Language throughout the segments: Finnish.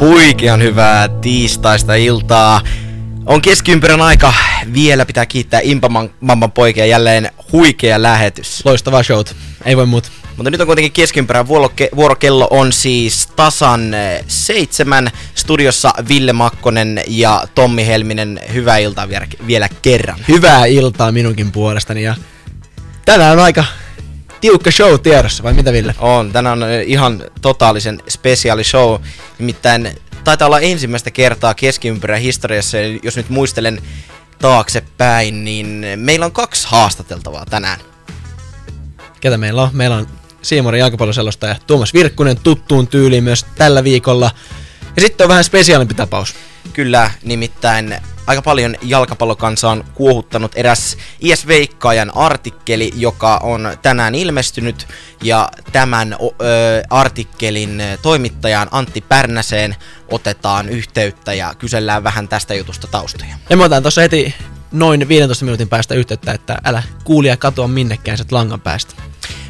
huikean hyvää tiistaista iltaa. On keskiympyrän aika. Vielä pitää kiittää Impamamman poikia jälleen huikea lähetys. Loistavaa showt. Ei voi muut. Mutta nyt on kuitenkin keskiympyrän vuorokello on siis tasan eh, seitsemän. Studiossa Ville Makkonen ja Tommi Helminen. Hyvää iltaa vielä, vielä kerran. Hyvää iltaa minunkin puolestani ja tänään on aika tiukka show tiedossa, vai mitä Ville? On, tänään on ihan totaalisen spesiaali show. Nimittäin taitaa olla ensimmäistä kertaa keskiympyrän historiassa, jos nyt muistelen taaksepäin, niin meillä on kaksi haastateltavaa tänään. Ketä meillä on? Meillä on Siimorin jalkapalloselostaja Tuomas Virkkunen tuttuun tyyliin myös tällä viikolla. Ja sitten on vähän spesiaalimpi tapaus. Kyllä, nimittäin aika paljon jalkapallokansaa on kuohuttanut eräs IS Veikkaajan artikkeli, joka on tänään ilmestynyt. Ja tämän ö, artikkelin toimittajan Antti Pärnäseen otetaan yhteyttä ja kysellään vähän tästä jutusta taustoja. Ja mä otan tuossa heti noin 15 minuutin päästä yhteyttä, että älä kuulija katoa minnekään sit langan päästä.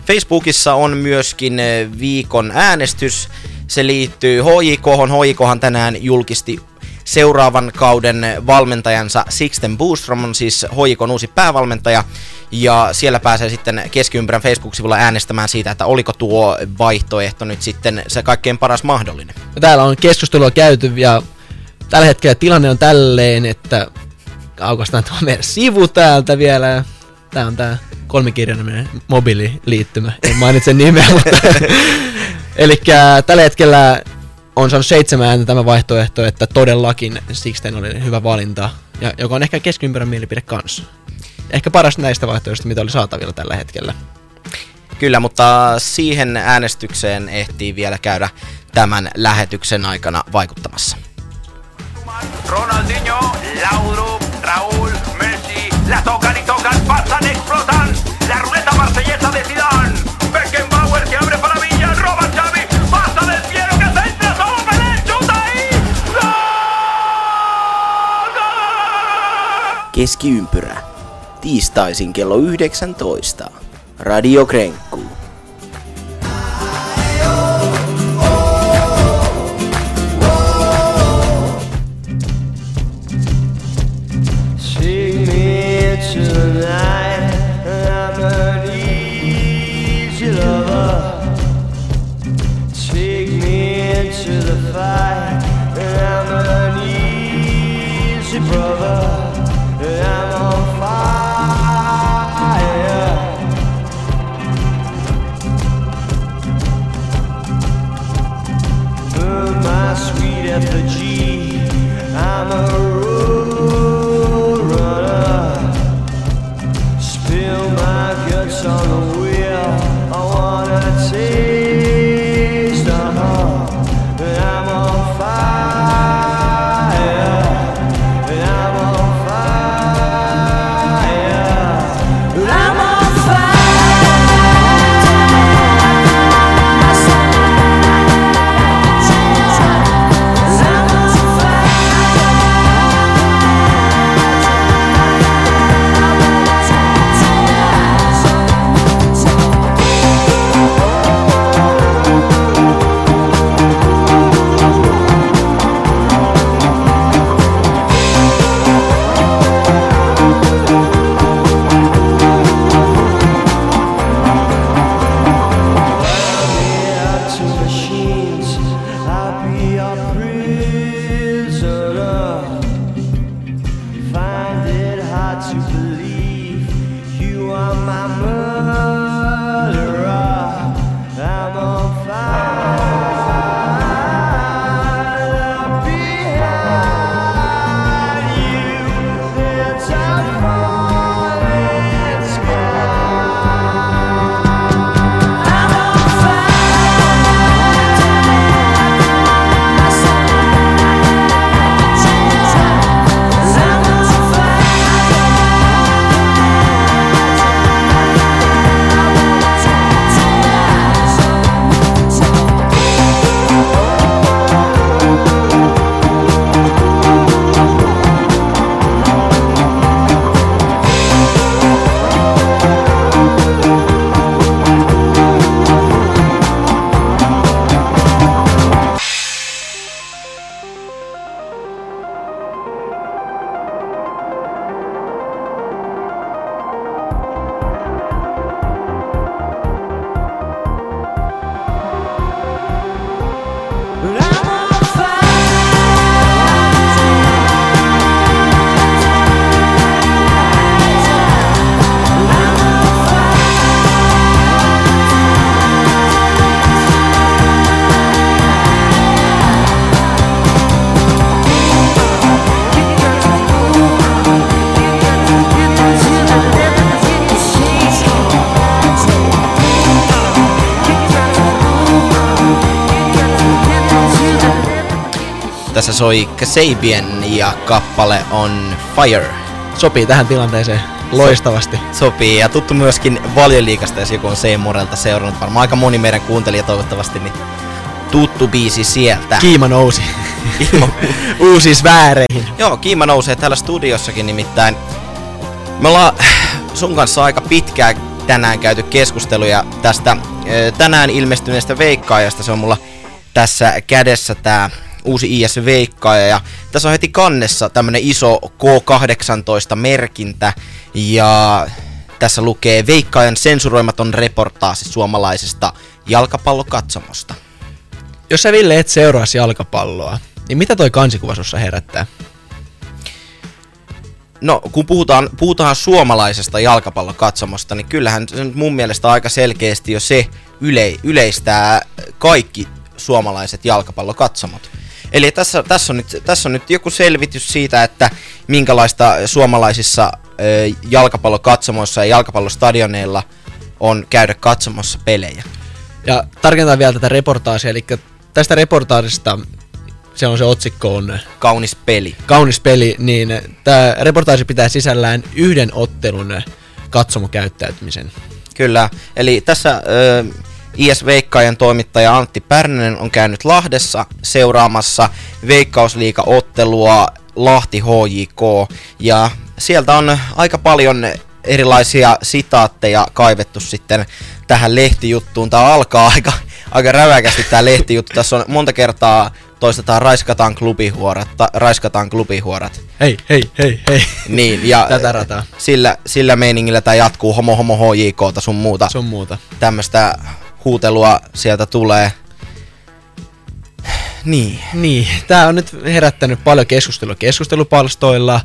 Facebookissa on myöskin viikon äänestys. Se liittyy HJK. HJKhan tänään julkisti seuraavan kauden valmentajansa Sixten Boostrom on siis Hoikon uusi päävalmentaja. Ja siellä pääsee sitten keskiympärän Facebook-sivulla äänestämään siitä, että oliko tuo vaihtoehto nyt sitten se kaikkein paras mahdollinen. Täällä on keskustelua käyty ja tällä hetkellä tilanne on tälleen, että aukastaan tuo meidän sivu täältä vielä. Tää on tää kolmikirjainen mobiililiittymä. En mainitse nimeä, mutta... Eli tällä hetkellä on saanut seitsemän ääntä tämä vaihtoehto, että todellakin Sixten oli hyvä valinta, ja joka on ehkä keskiympärän mielipide kanssa. Ehkä paras näistä vaihtoehdoista, mitä oli saatavilla tällä hetkellä. Kyllä, mutta siihen äänestykseen ehtii vielä käydä tämän lähetyksen aikana vaikuttamassa. Ronaldinho, Laudrup, Raúl, Messi, la tocan y tocan, pasan, explotan, la ruleta marsellesa de Keskiympyrä. Tiistaisin kello 19. Radio Krenkku. Sing me to Tässä soi Kasabian ja kappale on Fire. Sopii tähän tilanteeseen loistavasti. Sopii ja tuttu myöskin Valioliikasta, jos joku on Seemorelta seurannut. Varmaan aika moni meidän kuuntelija toivottavasti, niin tuttu biisi sieltä. Kiima nousi. Kiima. Uusiin sfääreihin. Joo, kiima nousee täällä studiossakin nimittäin. Me ollaan sun kanssa aika pitkään tänään käyty keskusteluja tästä tänään ilmestyneestä veikkaajasta. Se on mulla tässä kädessä tää uusi IS Veikkaaja ja tässä on heti kannessa tämmönen iso K18 merkintä ja tässä lukee Veikkaajan sensuroimaton reportaasi suomalaisesta jalkapallokatsomosta. Jos sä Ville et seuraasi jalkapalloa, niin mitä toi kansikuva sussa herättää? No, kun puhutaan, puhutaan suomalaisesta jalkapallokatsomosta, niin kyllähän se nyt mun mielestä aika selkeästi jo se yle, yleistää kaikki suomalaiset jalkapallokatsomot. Eli tässä, tässä, on nyt, tässä on nyt joku selvitys siitä, että minkälaista suomalaisissa jalkapallokatsomoissa ja jalkapallostadioneilla on käydä katsomassa pelejä. Ja tarkentaa vielä tätä reportaasia, eli tästä reportaasista se on se otsikko on Kaunis peli. Kaunis peli, niin tämä reportaasi pitää sisällään yhden ottelun katsomokäyttäytymisen. Kyllä, eli tässä ö, IS Veikkaajan toimittaja Antti Pärnänen on käynyt Lahdessa seuraamassa Veikkausliiga-ottelua Lahti HJK, ja sieltä on aika paljon erilaisia sitaatteja kaivettu sitten tähän lehtijuttuun. Tämä alkaa aika, aika räväkästi tämä lehtijuttu. Tässä on monta kertaa toistetaan raiskataan klubihuorat, ta, raiskataan klubihuorat. Hei, hei, hei, hei. Niin, ja Tätä rataa. Sillä, sillä meiningillä tämä jatkuu homo homo HJK sun muuta. Sun muuta. Tämmöstä huutelua sieltä tulee. Niin. Niin, tää on nyt herättänyt paljon keskustelua keskustelupalstoilla.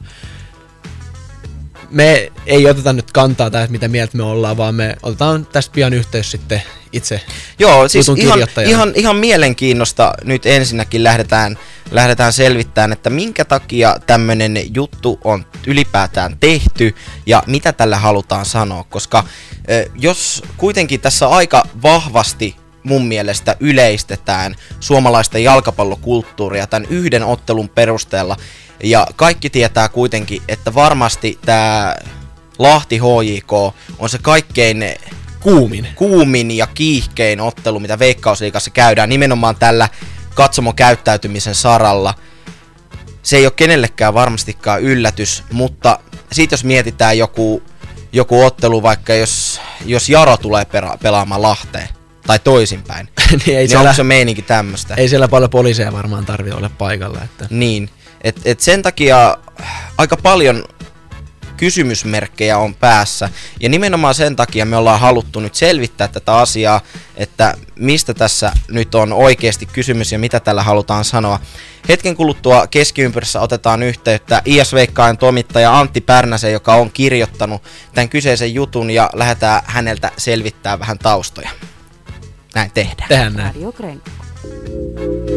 Me ei oteta nyt kantaa tästä, mitä mieltä me ollaan, vaan me otetaan tästä pian yhteys sitten itse Joo, siis ihan, ihan, ihan mielenkiinnosta nyt ensinnäkin lähdetään, lähdetään selvittämään, että minkä takia tämmöinen juttu on ylipäätään tehty ja mitä tällä halutaan sanoa, koska jos kuitenkin tässä aika vahvasti mun mielestä yleistetään suomalaista jalkapallokulttuuria tämän yhden ottelun perusteella. Ja kaikki tietää kuitenkin, että varmasti tämä Lahti HJK on se kaikkein kuumin. kuumin ja kiihkein ottelu, mitä Veikkausliikassa käydään nimenomaan tällä katsomokäyttäytymisen saralla. Se ei ole kenellekään varmastikaan yllätys, mutta siitä jos mietitään joku, joku ottelu, vaikka jos, jos Jaro tulee pera, pelaamaan Lahteen, tai toisinpäin, niin, ei niin siellä, onko se meininki tämmöstä? Ei siellä paljon poliiseja varmaan tarvi olla paikalla. Että. Niin, et, et sen takia aika paljon kysymysmerkkejä on päässä. Ja nimenomaan sen takia me ollaan haluttu nyt selvittää tätä asiaa, että mistä tässä nyt on oikeasti kysymys ja mitä tällä halutaan sanoa. Hetken kuluttua keskiympyrässä otetaan yhteyttä IS-veikkaajan toimittaja Antti Pärnäsen, joka on kirjoittanut tämän kyseisen jutun ja lähdetään häneltä selvittää vähän taustoja. Näin tehdään. Tehdään näin. jäätelölle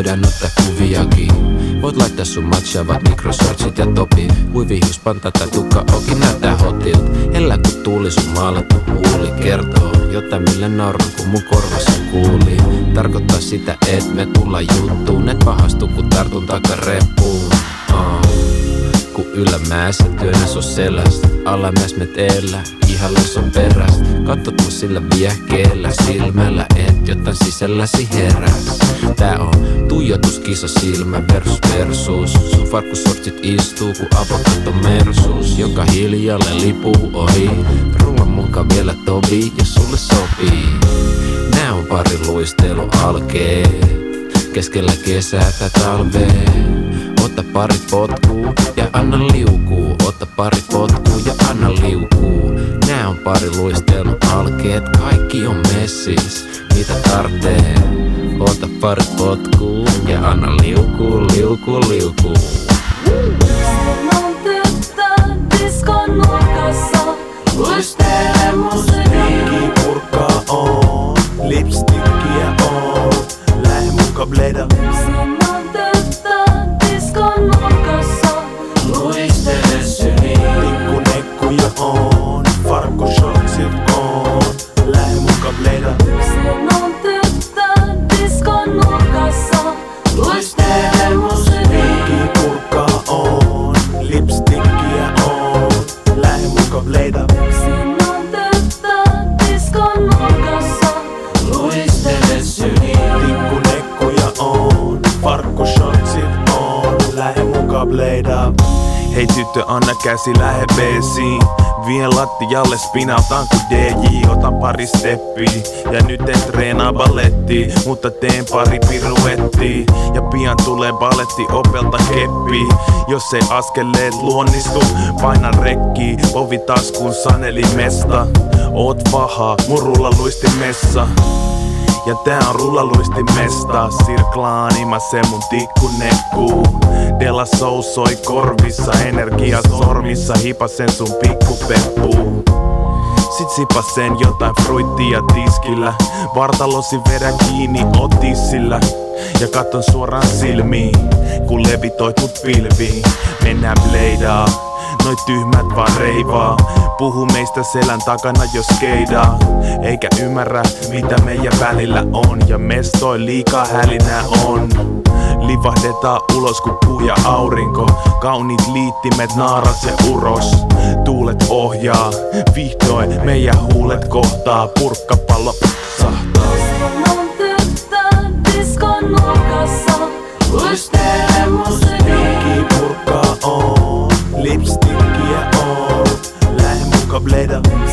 voidaan ottaa kuviakin. Voit laittaa sun matchaavat mikrosortsit ja topi. Huivihjuspanta tai tukka oki näyttää hotilt Ellä kun tuuli sun maalattu huuli kertoo. Jotain millä naurun kun mun korvassa kuuli. Tarkoittaa sitä et me tulla juttuun. Et pahastu kun tartun takareppuun oh. Kun ylämäessä työnnäs on selästä Alamäs me teellä Ihalles on Katsot mun sillä viehkeellä silmällä Et jotain sisälläsi heräs. Tää on tuijotuskisa silmä versus versus. Sun farkkusortsit istuu ku avokato mersus. Joka hiljalle lipuu ohi. Rulla muka vielä tovi ja sulle sopii. Nää on pari luistelu alkeet Keskellä kesää tai talvea Ota pari potkuu ja anna liukuu. Ota pari potkuu ja anna liukuu on pari luistelun alkeet Kaikki on messis, mitä tartee Ota pari potkuu ja anna liukuu, liukuu, liukuu. on tyttö diskon nurkassa. Luistelee musiikki. Purkkaa on, lipstickiä anna käsi lähe beesiin. Vien lattialle spinautaan kuin DJ, otan pari steppiä. Ja nyt en treenaa balletti, mutta teen pari piruettia. Ja pian tulee balletti opelta keppi. Jos ei askeleet luonnistu, paina rekki. Ovi taskun saneli mesta. Oot paha, murulla luistimessa. Ja tää on rullaluistin mesta Sirklaanima se mun tikkunekku Della Soul soi korvissa Energia sormissa. Hipasen sun pikkupeppu Sit sipasen jotain fruittia tiskillä. Vartalosi vedän kiinni otissillä. Ja katon suoraan silmiin Kun levitoit mut pilviin. Mennään bleidaa Noi tyhmät vaan reivaa. Puhu meistä selän takana jos skeidaa. Eikä ymmärrä mitä meidän välillä on. Ja mestoi liikaa hälinä on. Livahdetaan ulos kun kuu ja aurinko. Kauniit liittimet, naaras ja uros. Tuulet ohjaa, vihdoin meidän huulet kohtaa. Purkkapallo sahtaa. On tyttö diskon nurkassa. Luistele musiikki. Purkkaa on, on, lähde muka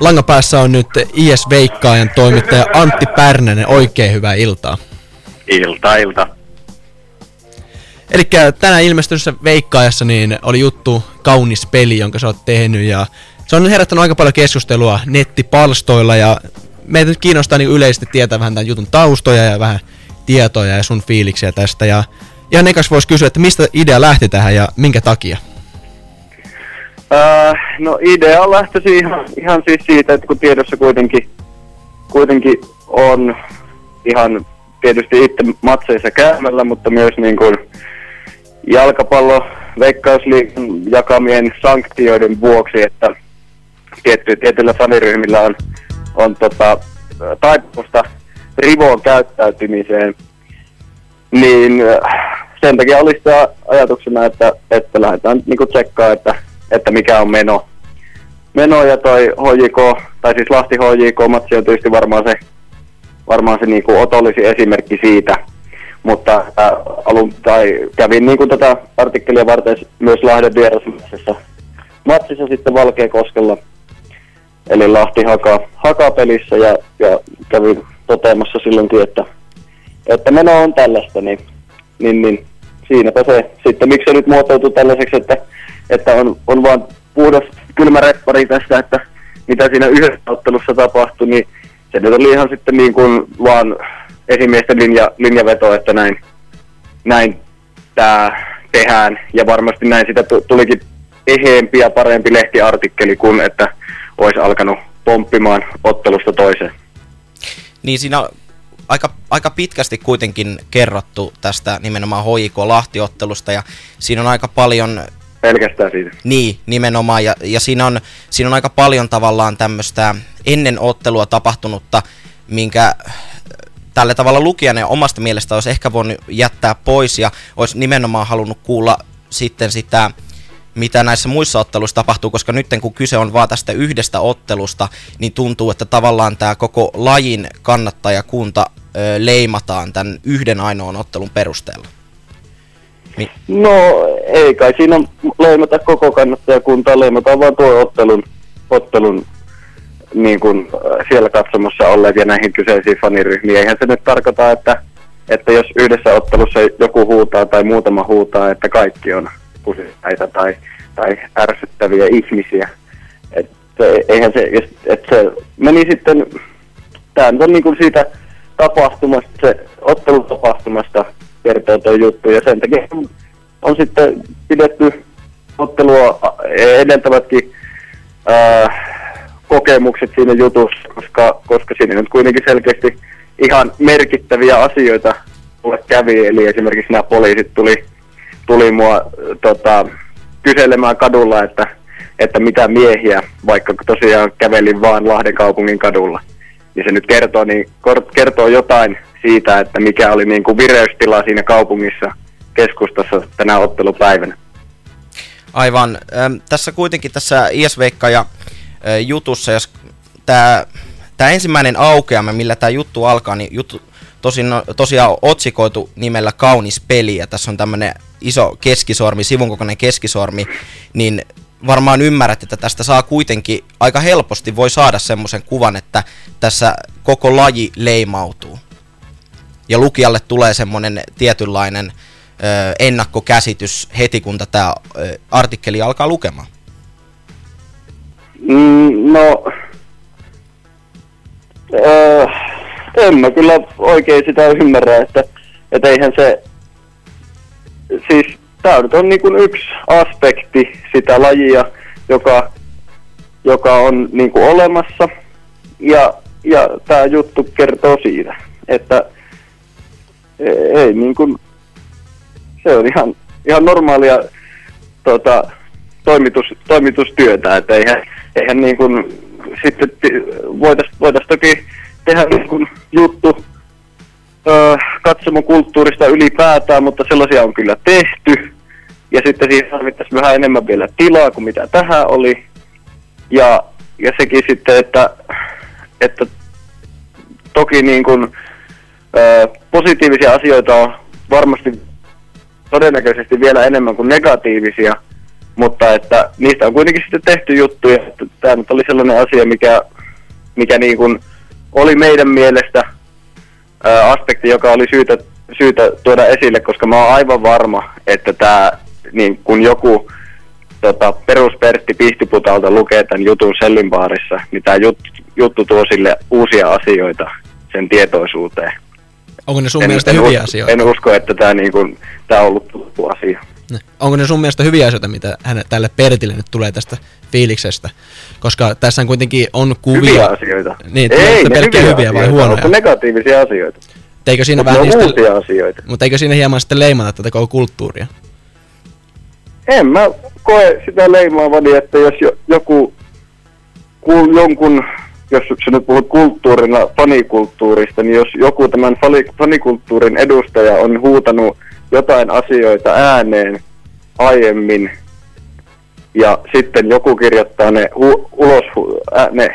Langapäässä on nyt IS Veikkaajan toimittaja Antti Pärnänen. Oikein hyvää iltaa. Ilta, ilta. Eli tänään ilmestyneessä Veikkaajassa niin oli juttu kaunis peli, jonka sä oot tehnyt ja se on herättänyt aika paljon keskustelua nettipalstoilla ja meitä nyt kiinnostaa niin yleisesti tietää vähän tämän jutun taustoja ja vähän tietoja ja sun fiiliksiä tästä ja ihan ekas voisi kysyä, että mistä idea lähti tähän ja minkä takia? Öö, no idea on lähtöisin ihan, ihan siis siitä, että kun tiedossa kuitenkin, kuitenkin on ihan tietysti itse matseissa käymällä, mutta myös niin kuin jalkapallo veikkausliikan jakamien sanktioiden vuoksi, että tietty, tietyillä faniryhmillä on, on tota, taipumusta rivoon käyttäytymiseen, niin äh, sen takia oli sitä ajatuksena, että, että lähdetään niinku tsekkaa, että, että mikä on meno. Meno ja toi HJK, tai siis Lahti HJK-matsi on tietysti varmaan se, varmaan se niinku otollisin esimerkki siitä. Mutta äh, alun, tai kävin niinku tätä artikkelia varten myös Lahden vierasmatsissa matsissa sitten Valkeakoskella, eli Lahti haka, hakapelissä ja, ja kävin toteamassa silloinkin, että, että meno on tällaista, niin, niin, niin siinäpä se. Sitten miksi se nyt muotoutui tällaiseksi, että, että on, on vaan puhdas kylmä reppari tästä, että mitä siinä yhdessä ottelussa tapahtui, niin se nyt oli ihan sitten niin kuin vaan esimiesten linja, linjaveto, että näin, näin tämä tehdään. Ja varmasti näin sitä tu- tulikin eheempi ja parempi lehtiartikkeli kuin että olisi alkanut pomppimaan ottelusta toiseen. Niin siinä aika, aika pitkästi kuitenkin kerrottu tästä nimenomaan HJK Lahtiottelusta ja siinä on aika paljon Pelkästään siitä. Niin, nimenomaan. Ja, ja siinä, on, siinä on aika paljon tavallaan tämmöistä ennen ottelua tapahtunutta, minkä tällä tavalla lukijan ja omasta mielestä olisi ehkä voinut jättää pois ja olisi nimenomaan halunnut kuulla sitten sitä, mitä näissä muissa otteluissa tapahtuu, koska nyt kun kyse on vaan tästä yhdestä ottelusta, niin tuntuu, että tavallaan tämä koko lajin kannattajakunta ö, leimataan tämän yhden ainoan ottelun perusteella. Mi- No ei kai siinä leimata koko kannattajakuntaa, leimataan vaan tuo ottelun, ottelun niin kuin äh, siellä katsomossa olleet ja näihin kyseisiin faniryhmiin. Eihän se nyt tarkoita, että, että jos yhdessä ottelussa joku huutaa tai muutama huutaa, että kaikki on kusipäitä tai, tai ärsyttäviä ihmisiä. Et, se- eihän se, että se meni sitten, tämä on niin kuin siitä tapahtumasta, se ottelutapahtumasta kertoo tuo juttu ja sen takia on, on sitten pidetty ottelua edeltävätkin ää, kokemukset siinä jutussa, koska, koska siinä nyt kuitenkin selkeästi ihan merkittäviä asioita mulle kävi, eli esimerkiksi nämä poliisit tuli, tuli mua äh, tota, kyselemään kadulla, että, että mitä miehiä, vaikka tosiaan kävelin vaan Lahden kaupungin kadulla. Niin se nyt kertoo, niin, kertoo jotain siitä, että mikä oli niin kuin vireystila siinä kaupungissa keskustassa tänä ottelupäivänä. Aivan. Äm, tässä kuitenkin tässä ISVK ja ä, jutussa, jos tämä ensimmäinen aukeama, millä tämä juttu alkaa, niin juttu tosin, tosiaan on otsikoitu nimellä Kaunis peli, ja tässä on tämmöinen iso keskisormi, sivun kokoinen keskisormi, niin varmaan ymmärrät, että tästä saa kuitenkin aika helposti voi saada semmoisen kuvan, että tässä koko laji leimautuu. Ja lukijalle tulee semmoinen tietynlainen ö, ennakkokäsitys heti, kun tätä artikkeli alkaa lukemaan. Mm, no, öö, en mä kyllä oikein sitä ymmärrä, että et eihän se, siis nyt on niin kuin yksi aspekti sitä lajia, joka, joka on niin kuin olemassa, ja, ja tämä juttu kertoo siitä, että ei, ei niin kuin, se on ihan, ihan normaalia tota, toimitus, toimitustyötä, että eihän, eihän niin kuin, sitten voitaisiin voitais toki tehdä niin kuin juttu öö, katsomokulttuurista ylipäätään, mutta sellaisia on kyllä tehty. Ja sitten siihen tarvittaisiin vähän enemmän vielä tilaa kuin mitä tähän oli. Ja, ja sekin sitten, että, että toki niin kuin, öö, positiivisia asioita on varmasti todennäköisesti vielä enemmän kuin negatiivisia, mutta että niistä on kuitenkin sitten tehty juttuja. Että Tämä nyt oli sellainen asia, mikä, mikä niin kuin oli meidän mielestä ää, aspekti, joka oli syytä, syytä tuoda esille, koska mä oon aivan varma, että tämä, niin kun joku tota, peruspertti Pihtiputalta lukee tämän jutun Sellinbaarissa, niin tämä jut, juttu tuo sille uusia asioita sen tietoisuuteen. Onko ne sun En, mielestä en, hyviä usko, asioita? en usko, että tämä niin kun, tää on ollut tuttu asia. Ne. Onko ne sun mielestä hyviä asioita, mitä häne, tälle Pertille nyt tulee tästä fiiliksestä? Koska tässä kuitenkin on kuvia. Hyviä asioita. Niin, Ei, ne pelkkiä hyviä, hyviä vai huonoja? Mutta negatiivisia asioita. Mutta eikö siinä vähän on niistä, asioita. mutta eikö siinä hieman sitten leimata tätä koko kulttuuria? En mä koe sitä leimaavani, että jos jo, joku kuul, jonkun, jos sä nyt puhut kulttuurina, fanikulttuurista, niin jos joku tämän fani, fanikulttuurin edustaja on huutanut jotain asioita ääneen aiemmin, ja sitten joku kirjoittaa ne, hu, ulos, hu, ä, ne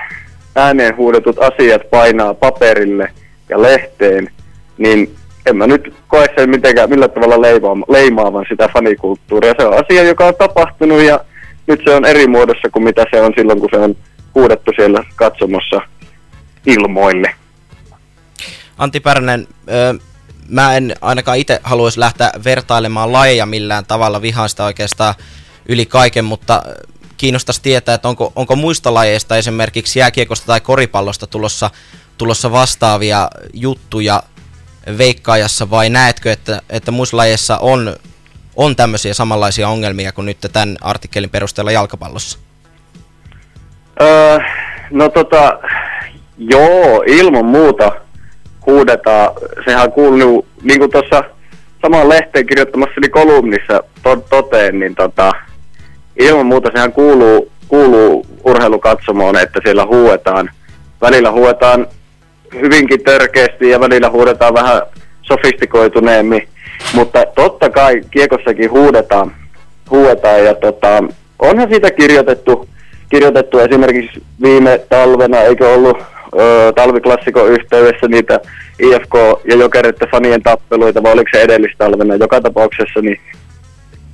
ääneen huudetut asiat painaa paperille ja lehteen, niin en mä nyt koe sen mitenkään millä tavalla leimaama, leimaavan sitä fanikulttuuria. Se on asia, joka on tapahtunut ja nyt se on eri muodossa kuin mitä se on silloin, kun se on huudettu siellä katsomossa ilmoille. Antti Pärnen, ö, mä en ainakaan itse haluaisi lähteä vertailemaan lajeja millään tavalla, vihaan sitä oikeastaan yli kaiken, mutta kiinnostaisi tietää, että onko, onko muista lajeista, esimerkiksi jääkiekosta tai koripallosta tulossa, tulossa vastaavia juttuja veikkaajassa, vai näetkö, että, että muissa lajeissa on, on tämmöisiä samanlaisia ongelmia kuin nyt tämän artikkelin perusteella jalkapallossa? Öö, no tota, joo, ilman muuta huudetaan. Sehän kuuluu, niin kuin tuossa samaan lehteen kirjoittamassani kolumnissa to- toteen, niin tota, ilman muuta sehän kuuluu, kuuluu urheilukatsomoon, että siellä huuetaan. Välillä huuetaan hyvinkin törkeästi ja välillä huudetaan vähän sofistikoituneemmin. Mutta totta kai kiekossakin huudetaan, huudetaan ja tota, onhan siitä kirjoitettu, kirjoitettu esimerkiksi viime talvena, eikö ollut ö, talviklassikon yhteydessä niitä IFK- ja Jokereiden fanien tappeluita, vai oliko se edellistalvena? Joka tapauksessa, niin,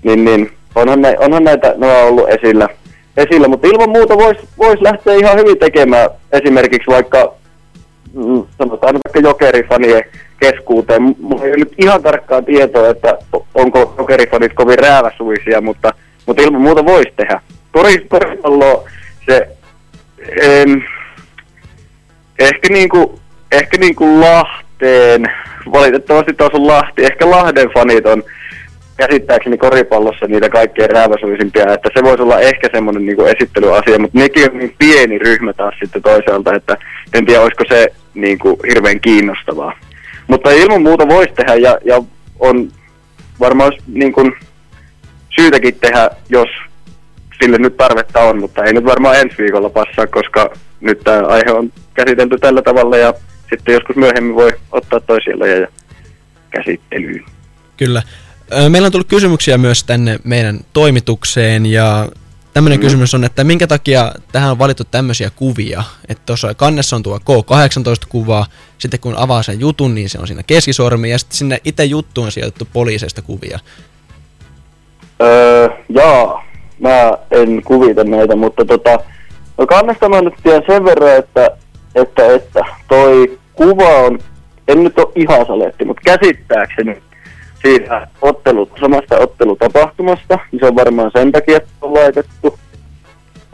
niin, niin. Onhan, ne, onhan näitä on ollut esillä, esillä. Mutta ilman muuta voisi vois lähteä ihan hyvin tekemään esimerkiksi vaikka sanotaan vaikka jokerifanien keskuuteen. Mulla ei nyt ihan tarkkaa tietoa, että onko jokerifanit kovin rääväsuisia, mutta, mutta ilman muuta voisi tehdä. Kori- Koripallo se em, ehkä niinku, ehkä niinku Lahteen, valitettavasti taas on Lahti, ehkä Lahden fanit on käsittääkseni koripallossa niitä kaikkein rääväsuisimpia, että se voisi olla ehkä semmoinen niinku esittelyasia, mutta nekin on niin pieni ryhmä taas sitten toisaalta, että en tiedä olisiko se niinku hirveän kiinnostavaa. Mutta ilman muuta voisi tehdä ja, ja on varmaan niin kuin syytäkin tehdä, jos sille nyt tarvetta on, mutta ei nyt varmaan ensi viikolla passaa, koska nyt tämä aihe on käsitelty tällä tavalla ja sitten joskus myöhemmin voi ottaa toisia lajeja käsittelyyn. Kyllä. Meillä on tullut kysymyksiä myös tänne meidän toimitukseen ja tämmöinen mm. kysymys on, että minkä takia tähän on valittu tämmöisiä kuvia. Että tuossa kannessa on tuo K18-kuva, sitten kun avaa sen jutun, niin se on siinä keskisormi ja sitten sinne itse juttuun on sijoitettu poliiseista kuvia. Öö, jaa, mä en kuvita näitä, mutta tota, no kannesta mä nyt tiedän sen verran, että, että, että toi kuva on, en nyt ole ihan saletti, mutta käsittääkseni siitä ottelu, samasta ottelutapahtumasta, niin se on varmaan sen takia, on laitettu.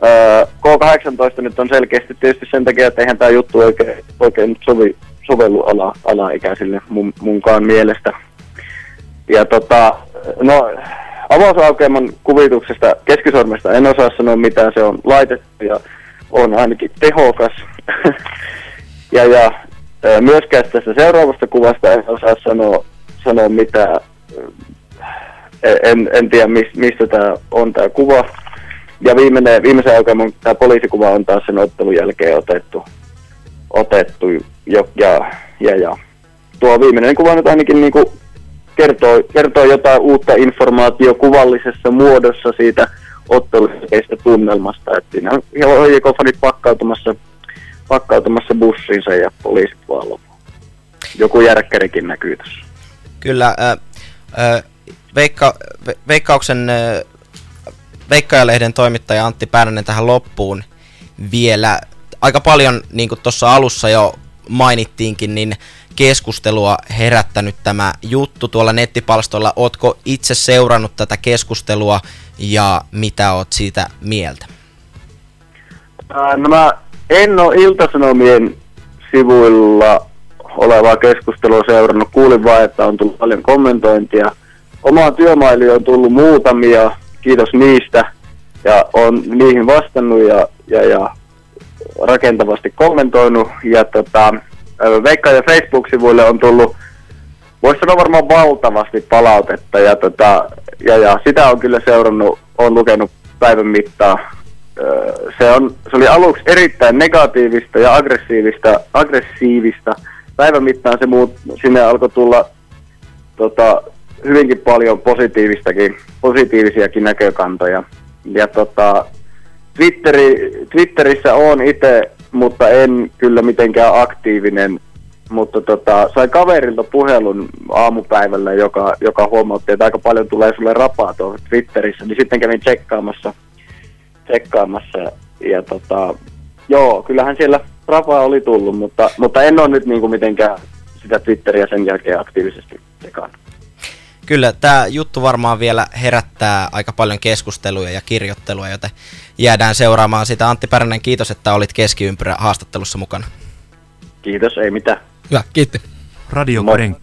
Öö, K18 nyt on selkeästi tietysti sen takia, että eihän tämä juttu oikein, oikein nyt sovi, sovellu ala, alaikäisille mun, munkaan mielestä. Ja tota, no, avausaukeaman kuvituksesta keskisormesta en osaa sanoa mitään, se on laitettu ja on ainakin tehokas. ja, ja myöskään tästä seuraavasta kuvasta en osaa sanoa, sanoa mitään. Ö, En, en tiedä, mis, mistä tämä on tämä kuva. Ja viimeinen, viimeisen aukeaman tämä poliisikuva on taas sen ottelun jälkeen otettu. otettu jo, ja, ja, ja. Tuo viimeinen kuva nyt ainakin niinku kertoo, kertoo jotain uutta informaatiota kuvallisessa muodossa siitä ottelusta tunnelmasta. Et siinä on HJK-fanit pakkautumassa, pakkautumassa bussiinsa ja poliisit valvoo. Joku järkkärikin näkyy tässä. Kyllä, äh, äh, Veikka, Ve- Veikkauksen äh, Veikkajalehden toimittaja Antti Pärnänen tähän loppuun vielä aika paljon, niin kuin tuossa alussa jo mainittiinkin, niin keskustelua herättänyt tämä juttu tuolla nettipalstoilla. Ootko itse seurannut tätä keskustelua ja mitä oot siitä mieltä? No mä en ole Iltasanomien sivuilla olevaa keskustelua seurannut. Kuulin vain, että on tullut paljon kommentointia. Omaan työmailiin on tullut muutamia, kiitos niistä. Ja on niihin vastannut ja, ja, ja rakentavasti kommentoinut. Ja tota, Veikka ja Facebook-sivuille on tullut, voisi sanoa varmaan valtavasti palautetta. Ja, tota, ja, ja sitä on kyllä seurannut, on lukenut päivän mittaan se, on, se oli aluksi erittäin negatiivista ja aggressiivista, aggressiivista. Päivän mittaan se muut, sinne alkoi tulla tota, hyvinkin paljon positiivistakin, positiivisiakin näkökantoja. Ja tota, Twitteri, Twitterissä on itse, mutta en kyllä mitenkään aktiivinen. Mutta tota, sain kaverilta puhelun aamupäivällä, joka, joka huomautti, että aika paljon tulee sulle rapaa tuolla Twitterissä. Niin sitten kävin tsekkaamassa tsekkaamassa. Ja, ja tota, joo, kyllähän siellä rapaa oli tullut, mutta, mutta en ole nyt niinku mitenkään sitä Twitteriä sen jälkeen aktiivisesti sekaan. Kyllä, tämä juttu varmaan vielä herättää aika paljon keskusteluja ja kirjoittelua, joten jäädään seuraamaan sitä. Antti Pärnänen, kiitos, että olit keskiympyrä haastattelussa mukana. Kiitos, ei mitään. Hyvä, kiitti. Radio Moi.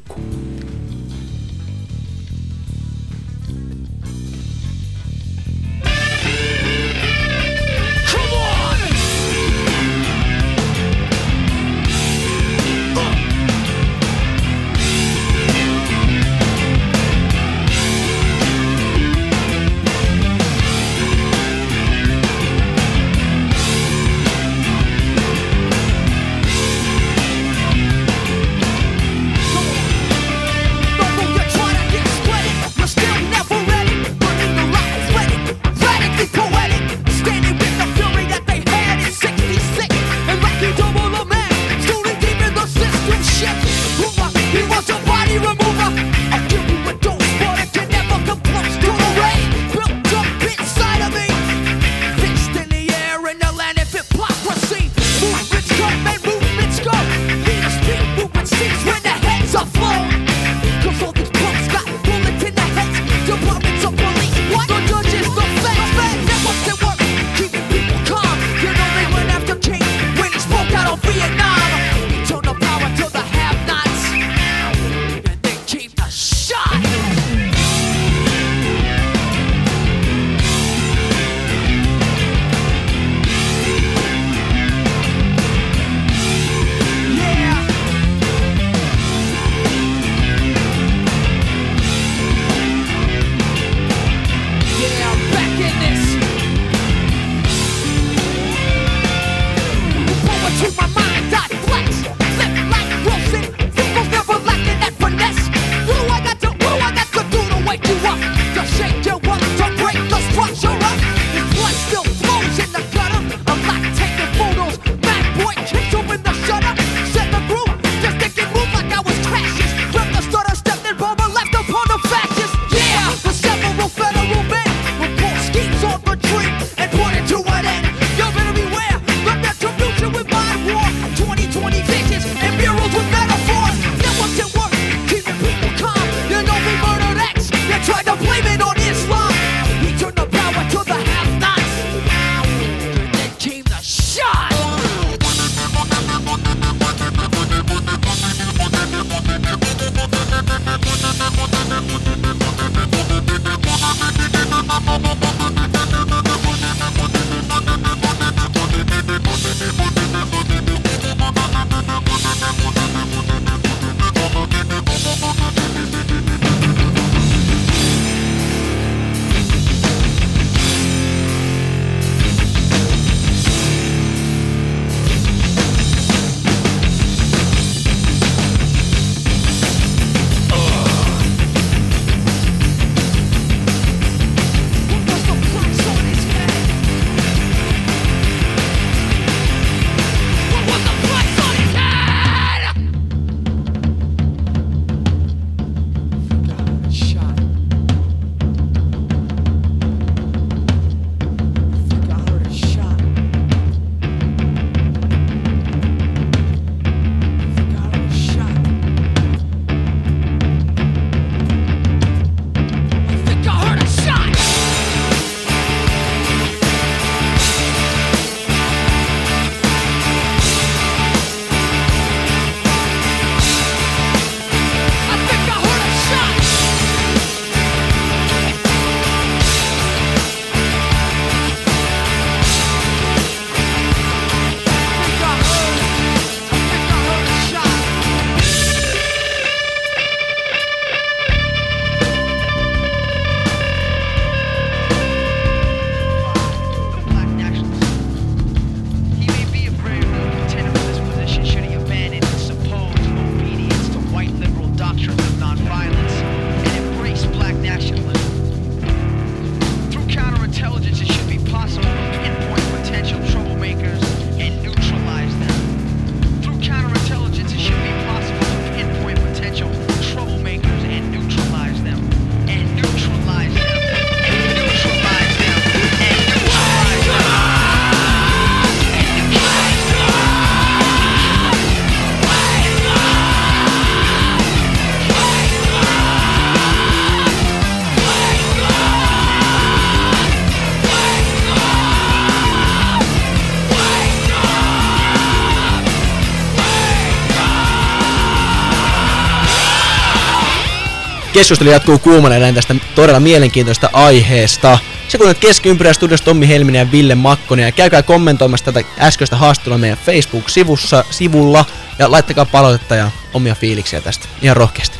Keskustelu jatkuu kuumana edelleen tästä todella mielenkiintoista aiheesta. Se kun keskiympyrä studiossa Tommi Helminen ja Ville Makkonen. Ja käykää kommentoimassa tätä äskeistä haastattelua meidän Facebook-sivussa, sivulla. Ja laittakaa palautetta ja omia fiiliksiä tästä. Ihan rohkeasti.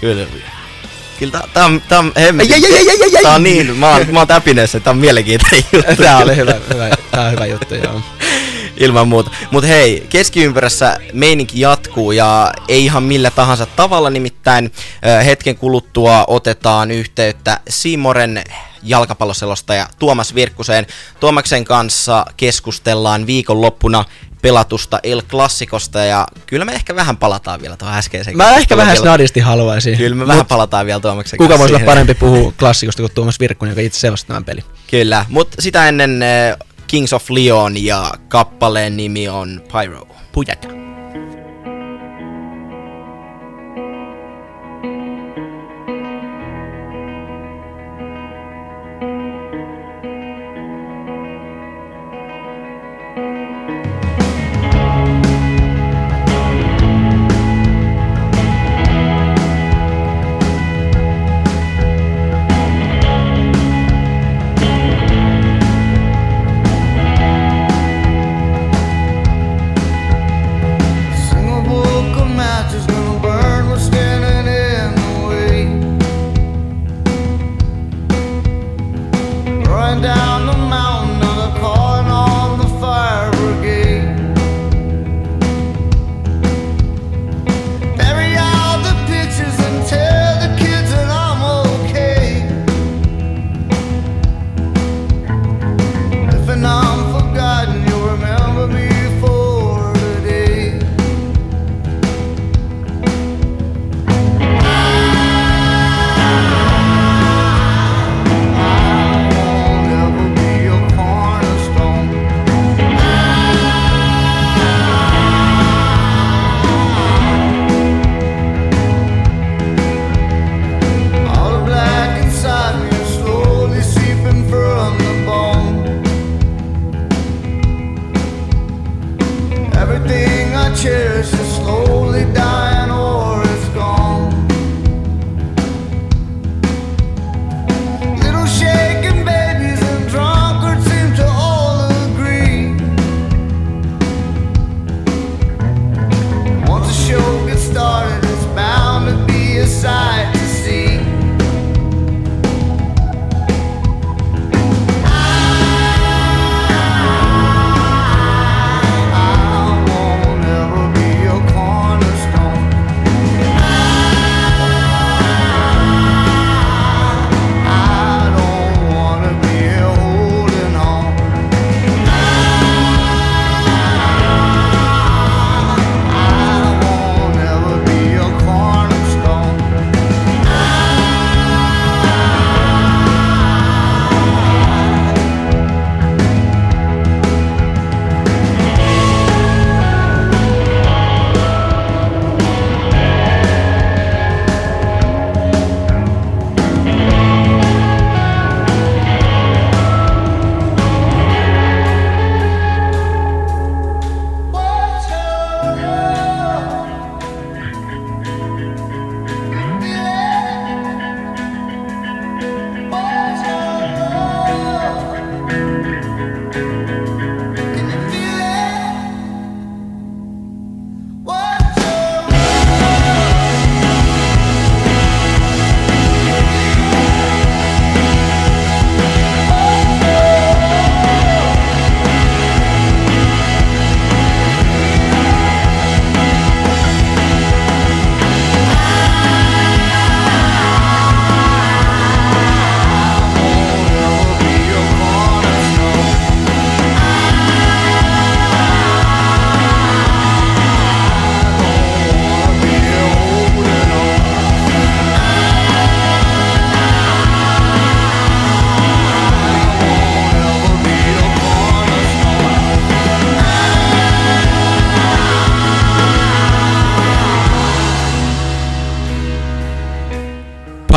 Kyllä. Kyllä tää, tää on, tää on hemmetin. Tää on niin, mä oon, mä oon täpineessä, tää on mielenkiintoinen juttu. Tää oli hyvä, hyvä, tää on hyvä juttu, joo. Ilman muuta. Mut hei, keskiympyrässä meininki jatkuu ja ei ihan millä tahansa tavalla, nimittäin hetken kuluttua otetaan yhteyttä Simoren jalkapalloselostaja Tuomas Virkkuseen. Tuomaksen kanssa keskustellaan viikonloppuna pelatusta El Classicosta ja kyllä me ehkä vähän palataan vielä tuohon äskeiseen Mä ehkä vähän vielä. snadisti haluaisin. Kyllä me Mut vähän palataan vielä Tuomaksen Kuka voisi olla parempi puhua klassikosta kuin Tuomas Virkkunen, joka itse selosti tämän pelin? Kyllä, mutta sitä ennen Kings of Leon ja kappaleen nimi on Pyro. Pujat.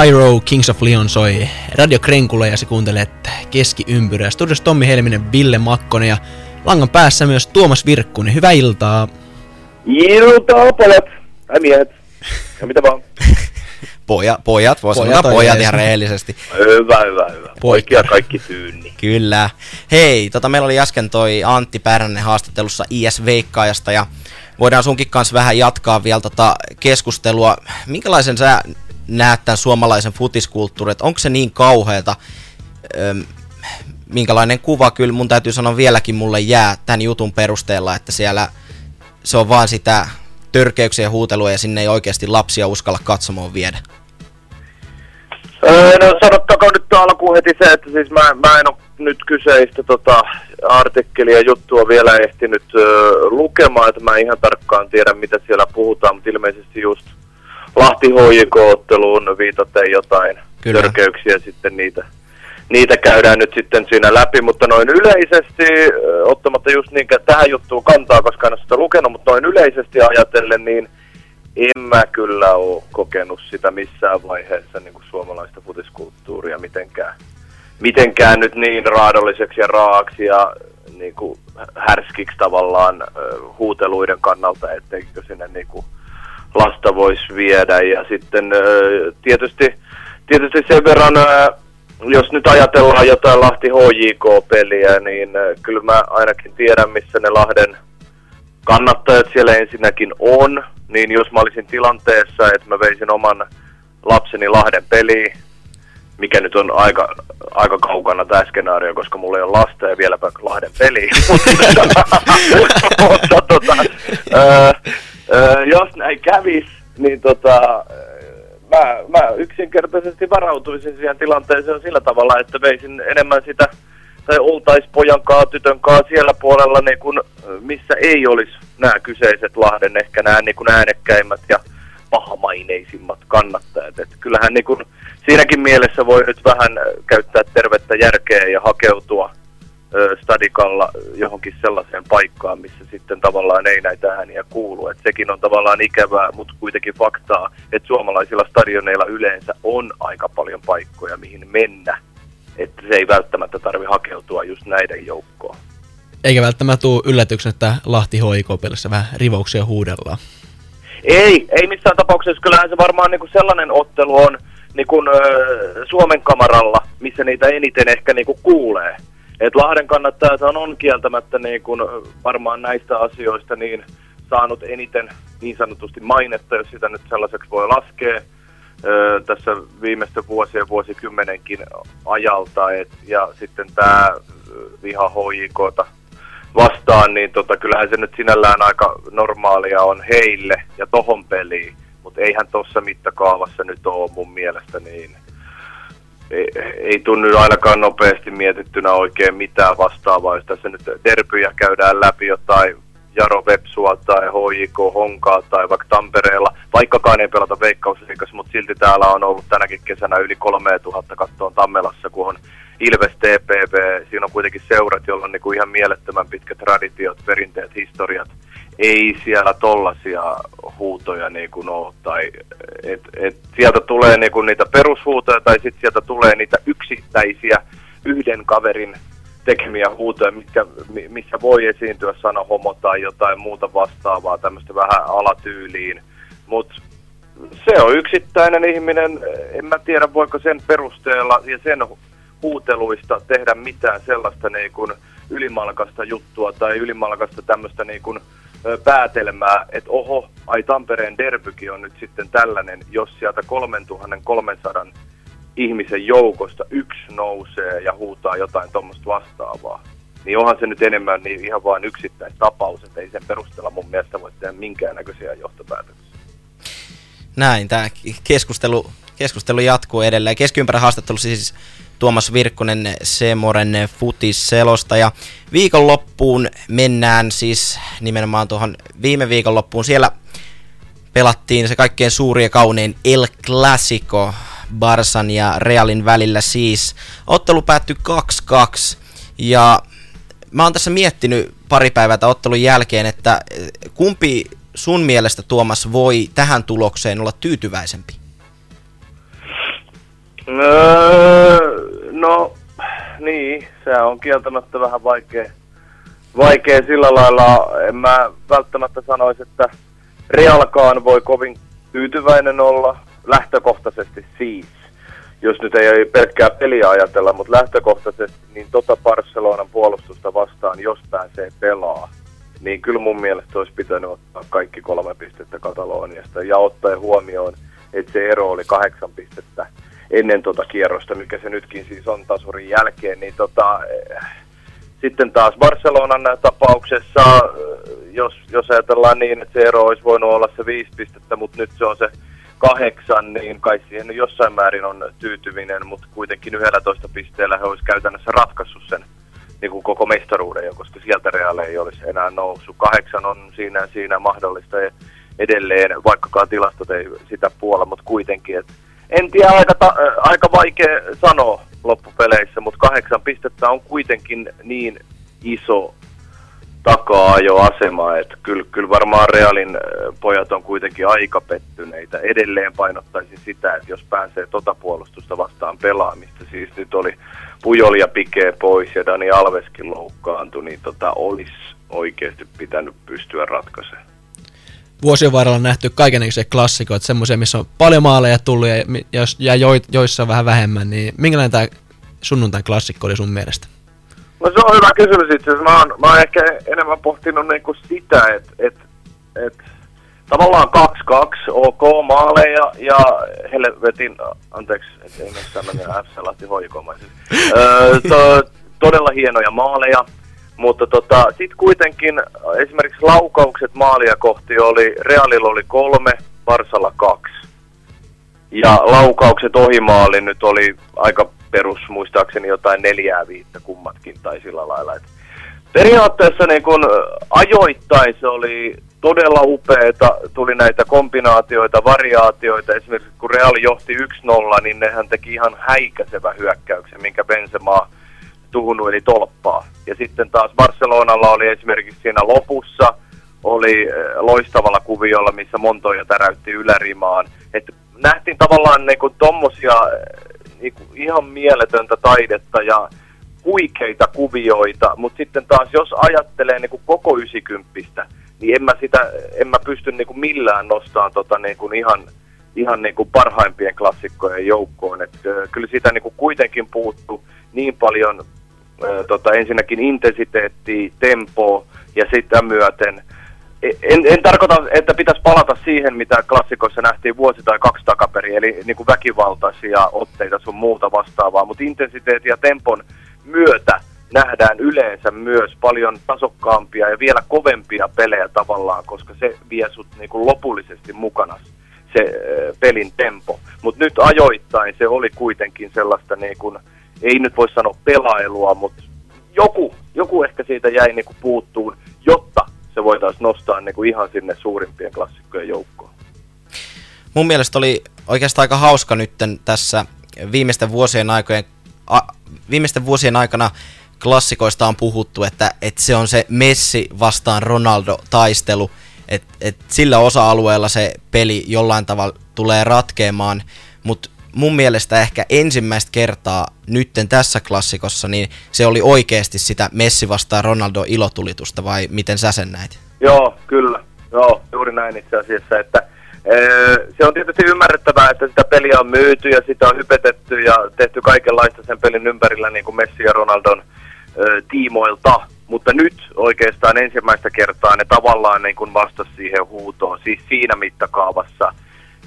Pyro Kings of Leon soi Radio Krenkula ja se kuuntelee keskiympyrää. Studiossa Tommi Helminen, Ville Makkonen ja langan päässä myös Tuomas Virkkunen. Hyvää iltaa. Iltaa, pojat. Tai miehet. Ja mitä vaan. Poja, pojat, voisi Pojat sanoa pojat ihan rehellisesti. Hyvä, hyvä, hyvä. Poikia. Kaikki tyyni. Kyllä. Hei, tota, meillä oli äsken toi Antti Pärnänen haastattelussa IS-veikkaajasta ja voidaan sunkin kanssa vähän jatkaa vielä tota keskustelua. Minkälaisen sä näet tämän suomalaisen futiskulttuurin, että onko se niin kauheata? Minkälainen kuva kyllä mun täytyy sanoa vieläkin mulle jää tämän jutun perusteella, että siellä se on vaan sitä törkeyksiä huutelua ja sinne ei oikeasti lapsia uskalla katsomaan viedä. No sanottakoon nyt alkuun heti se, että siis mä, mä en ole nyt kyseistä tota, artikkelia juttua vielä ehtinyt öö, lukemaan, että mä en ihan tarkkaan tiedä mitä siellä puhutaan, mutta ilmeisesti just Lahti HJK-otteluun viitaten jotain Kyllä. törkeyksiä sitten niitä, niitä käydään nyt sitten siinä läpi, mutta noin yleisesti, ottamatta just niinkään tähän juttuun kantaa, koska en ole sitä lukenut, mutta noin yleisesti ajatellen, niin en mä kyllä ole kokenut sitä missään vaiheessa niin kuin suomalaista futiskulttuuria mitenkään, mitenkään nyt niin raadolliseksi ja raaksi ja niin kuin härskiksi tavallaan huuteluiden kannalta, etteikö sinne niin kuin lasta voisi viedä. Ja sitten tietysti, tietysti sen verran, jos nyt ajatellaan jotain Lahti HJK-peliä, niin kyllä mä ainakin tiedän, missä ne Lahden kannattajat siellä ensinnäkin on, niin jos mä olisin tilanteessa, että mä veisin oman lapseni Lahden peliin, mikä nyt on aika, aika kaukana tämä skenaario, koska mulla ei ole lasta ja vieläpä Lahden peli. Mutta tota, öö, öö, jos näin kävis, niin tota, mä, mä yksinkertaisesti varautuisin siihen tilanteeseen sillä tavalla, että veisin enemmän sitä tai oltais pojan kaa, tytön kaa siellä puolella, niin kun, missä ei olisi nämä kyseiset Lahden ehkä nämä niin kun äänekkäimmät ja pahamaineisimmat kannattajat. Et kyllähän niin kun, siinäkin mielessä voi nyt vähän käyttää tervettä järkeä ja hakeutua stadikalla johonkin sellaiseen paikkaan, missä sitten tavallaan ei näitä ääniä kuulu. Et sekin on tavallaan ikävää, mutta kuitenkin faktaa, että suomalaisilla stadioneilla yleensä on aika paljon paikkoja, mihin mennä että se ei välttämättä tarvi hakeutua just näiden joukkoon. Eikä välttämättä tule yllätyksen, että Lahti HIK-pelissä vähän rivauksia huudellaan. Ei, ei missään tapauksessa. Kyllähän se varmaan niinku sellainen ottelu on niinku, ö, Suomen kamaralla, missä niitä eniten ehkä niinku kuulee. Et Lahden kannattajat on kieltämättä niinku, varmaan näistä asioista niin saanut eniten niin sanotusti mainetta, jos sitä nyt sellaiseksi voi laskea ö, tässä viimeisten vuosien vuosikymmenenkin ajalta. Et, ja sitten tämä viha HJKta vastaan, niin tota, kyllähän se nyt sinällään aika normaalia on heille ja tohon peliin, mutta eihän tuossa mittakaavassa nyt ole mun mielestä niin, ei, ei tunnu ainakaan nopeasti mietittynä oikein mitään vastaavaa, jos tässä nyt derbyjä käydään läpi jotain Jaro Vepsua tai HJK Honkaa tai vaikka Tampereella, vaikkakaan ei pelata veikkausliikassa, mutta silti täällä on ollut tänäkin kesänä yli 3000 kattoon Tammelassa, kun on Ilves TPV, siinä on kuitenkin seurat, joilla on niinku ihan mielettömän pitkät traditiot, perinteet, historiat. Ei siellä tollasia huutoja niinku ole, tai et, et sieltä tulee niinku niitä perushuutoja, tai sitten sieltä tulee niitä yksittäisiä yhden kaverin tekemiä huutoja, mitkä, mi- missä voi esiintyä sana homo tai jotain muuta vastaavaa, tämmöistä vähän alatyyliin. Mutta se on yksittäinen ihminen, en mä tiedä voiko sen perusteella ja sen huuteluista tehdä mitään sellaista niin kuin ylimalkasta juttua tai ylimalkasta tämmöistä niin kuin päätelmää, että oho, ai Tampereen derbykin on nyt sitten tällainen, jos sieltä 3300 ihmisen joukosta yksi nousee ja huutaa jotain tuommoista vastaavaa. Niin onhan se nyt enemmän niin ihan vain yksittäistapaus, että ei sen perusteella mun mielestä voi tehdä minkäännäköisiä johtopäätöksiä. Näin, tämä keskustelu, keskustelu jatkuu edelleen. Keskiympärän haastattelussa siis Tuomas Virkkunen Semoren futisselosta ja viikonloppuun mennään siis nimenomaan tuohon viime viikonloppuun. Siellä pelattiin se kaikkein suuri ja kaunein El Clasico Barsan ja Realin välillä siis. Ottelu päättyi 2-2 ja mä oon tässä miettinyt pari päivää tämän ottelun jälkeen, että kumpi sun mielestä Tuomas voi tähän tulokseen olla tyytyväisempi? Öö, no, niin, se on kieltämättä vähän vaikea, vaikea sillä lailla. En mä välttämättä sanoisi, että Realkaan voi kovin tyytyväinen olla. lähtökohtaisesti siis, jos nyt ei pelkkää peliä ajatella, mutta lähtökohtaisesti, niin tota Barcelonan puolustusta vastaan, jos pääsee pelaa, niin kyllä mun mielestä olisi pitänyt ottaa kaikki kolme pistettä Kataloniasta ja ottaen huomioon, että se ero oli kahdeksan pistettä ennen tota kierrosta, mikä se nytkin siis on tasurin jälkeen, niin tota, eh, sitten taas Barcelonan tapauksessa, eh, jos, jos ajatellaan niin, että se ero olisi voinut olla se viisi pistettä, mutta nyt se on se kahdeksan, niin kai siihen jossain määrin on tyytyvinen, mutta kuitenkin 11 pisteellä he olisi käytännössä ratkaissut sen niin kuin koko mestaruuden, jo, koska sieltä Real ei olisi enää noussut. Kahdeksan on siinä, siinä mahdollista edelleen, vaikkakaan tilastot ei sitä puolla, mutta kuitenkin, että en tiedä, aika, ta- aika vaikea sanoa loppupeleissä, mutta kahdeksan pistettä on kuitenkin niin iso takaa jo asema, että kyllä, kyllä varmaan Realin pojat on kuitenkin aika pettyneitä. Edelleen painottaisin sitä, että jos pääsee tota puolustusta vastaan pelaamista, siis nyt oli Pujol ja Pike pois ja Dani Alveskin loukkaantui, niin tota olisi oikeasti pitänyt pystyä ratkaisemaan. Vuosien varrella nähty kaikenlaisia klassikoita, semmoisia, missä on paljon maaleja tullut ja, jos, ja jo, joissa on vähän vähemmän, niin minkälainen tämä sunnuntain klassikko oli sun mielestä? No se on hyvä kysymys itse asiassa. Mä oon, mä oon ehkä enemmän pohtinut niinku sitä, että et, et, tavallaan 2-2, ok, maaleja ja helvetin, anteeksi, et ei FC Lahti hoikomaan. Siis, öö, to, todella hienoja maaleja, mutta tota, sitten kuitenkin esimerkiksi laukaukset maalia kohti oli, Realilla oli kolme, Varsalla kaksi. Ja laukaukset ohimaali nyt oli aika perus, muistaakseni jotain neljää viittä kummatkin tai sillä lailla. Et periaatteessa niin kun ajoittain se oli todella upeeta, tuli näitä kombinaatioita, variaatioita. Esimerkiksi kun Real johti 1-0, niin nehän teki ihan häikäisevä hyökkäyksen, minkä Benzema tuhunut eli tolppaa. Ja sitten taas Barcelonalla oli esimerkiksi siinä lopussa, oli eh, loistavalla kuviolla, missä Montoja täräytti ylärimaan. Et nähtiin tavallaan niinku tommosia eh, niinku ihan mieletöntä taidetta ja huikeita kuvioita, mutta sitten taas jos ajattelee niinku koko 90, niin en mä, sitä, en mä pysty niinku millään nostamaan tota niinku ihan, ihan niinku parhaimpien klassikkojen joukkoon. Et, ö, kyllä siitä niinku kuitenkin puuttu niin paljon tota, ensinnäkin intensiteettiä, tempoa ja sitä myöten en, en tarkoita, että pitäisi palata siihen, mitä klassikoissa nähtiin vuosi tai kaksi takaperin, eli niin kuin väkivaltaisia otteita sun muuta vastaavaa, mutta intensiteetin ja tempon myötä nähdään yleensä myös paljon tasokkaampia ja vielä kovempia pelejä tavallaan, koska se vie sut niin kuin lopullisesti mukana se äh, pelin tempo. Mutta nyt ajoittain se oli kuitenkin sellaista, niin kuin, ei nyt voi sanoa pelailua, mutta joku, joku ehkä siitä jäi niin kuin puuttuun, jotta se voitaisiin nostaa niin kuin ihan sinne suurimpien klassikkojen joukkoon. Mun mielestä oli oikeastaan aika hauska nytten tässä viimeisten vuosien, aikojen, a, viimeisten vuosien aikana klassikoista on puhuttu, että, että se on se Messi vastaan Ronaldo-taistelu, että et sillä osa-alueella se peli jollain tavalla tulee ratkeamaan, mutta mun mielestä ehkä ensimmäistä kertaa nytten tässä klassikossa, niin se oli oikeasti sitä Messi vastaan Ronaldo ilotulitusta, vai miten sä sen näit? Joo, kyllä. Joo, juuri näin itse asiassa, että se on tietysti ymmärrettävää, että sitä peliä on myyty ja sitä on hypetetty ja tehty kaikenlaista sen pelin ympärillä niin kuin Messi ja Ronaldon ö, tiimoilta, mutta nyt oikeastaan ensimmäistä kertaa ne tavallaan niin kuin vastasi siihen huutoon, siis siinä mittakaavassa,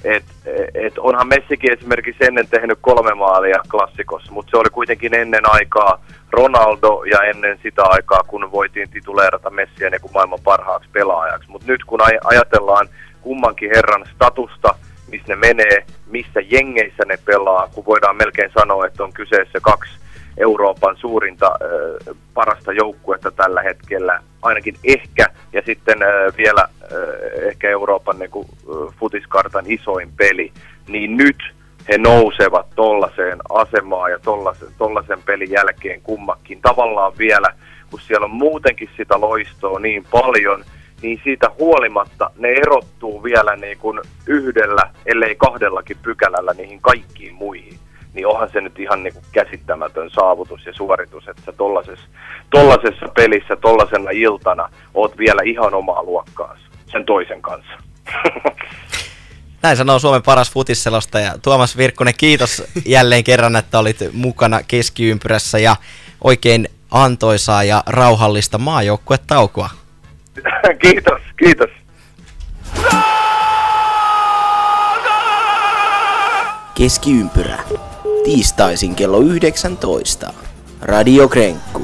että et onhan Messikin esimerkiksi ennen tehnyt kolme maalia klassikossa, mutta se oli kuitenkin ennen aikaa Ronaldo ja ennen sitä aikaa, kun voitiin tituleerata Messiä niin kuin maailman parhaaksi pelaajaksi. Mutta nyt kun aj- ajatellaan kummankin herran statusta, missä ne menee, missä jengeissä ne pelaa, kun voidaan melkein sanoa, että on kyseessä kaksi Euroopan suurinta parasta joukkuetta tällä hetkellä, ainakin ehkä, ja sitten vielä ehkä Euroopan niin kuin, futiskartan isoin peli, niin nyt he nousevat tollaiseen asemaan ja tollasen, tollasen pelin jälkeen kummakin. Tavallaan vielä, kun siellä on muutenkin sitä loistoa niin paljon, niin siitä huolimatta ne erottuu vielä niin kuin yhdellä, ellei kahdellakin pykälällä niihin kaikkiin muihin niin onhan se nyt ihan niin kuin käsittämätön saavutus ja suoritus, että sä tollasessa, tollasessa pelissä, tollasena iltana oot vielä ihan omaa luokkaansa sen toisen kanssa. Näin sanoo Suomen paras futisselostaja Tuomas Virkkunen. Kiitos jälleen kerran, että olit mukana keskiympyrässä ja oikein antoisaa ja rauhallista maajoukkuetaukoa. kiitos, kiitos. Keskiympyrä. Tiistaisin kello 19. Radio Krenkku.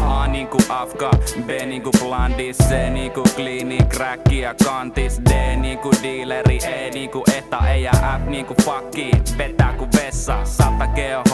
A niinku Afga, B niinku Blandis, C niinku Kliini, Crack ja Kantis, D niinku Dealeri, E niinku Eta, E ja F niinku Fakki, vetää ku vessa,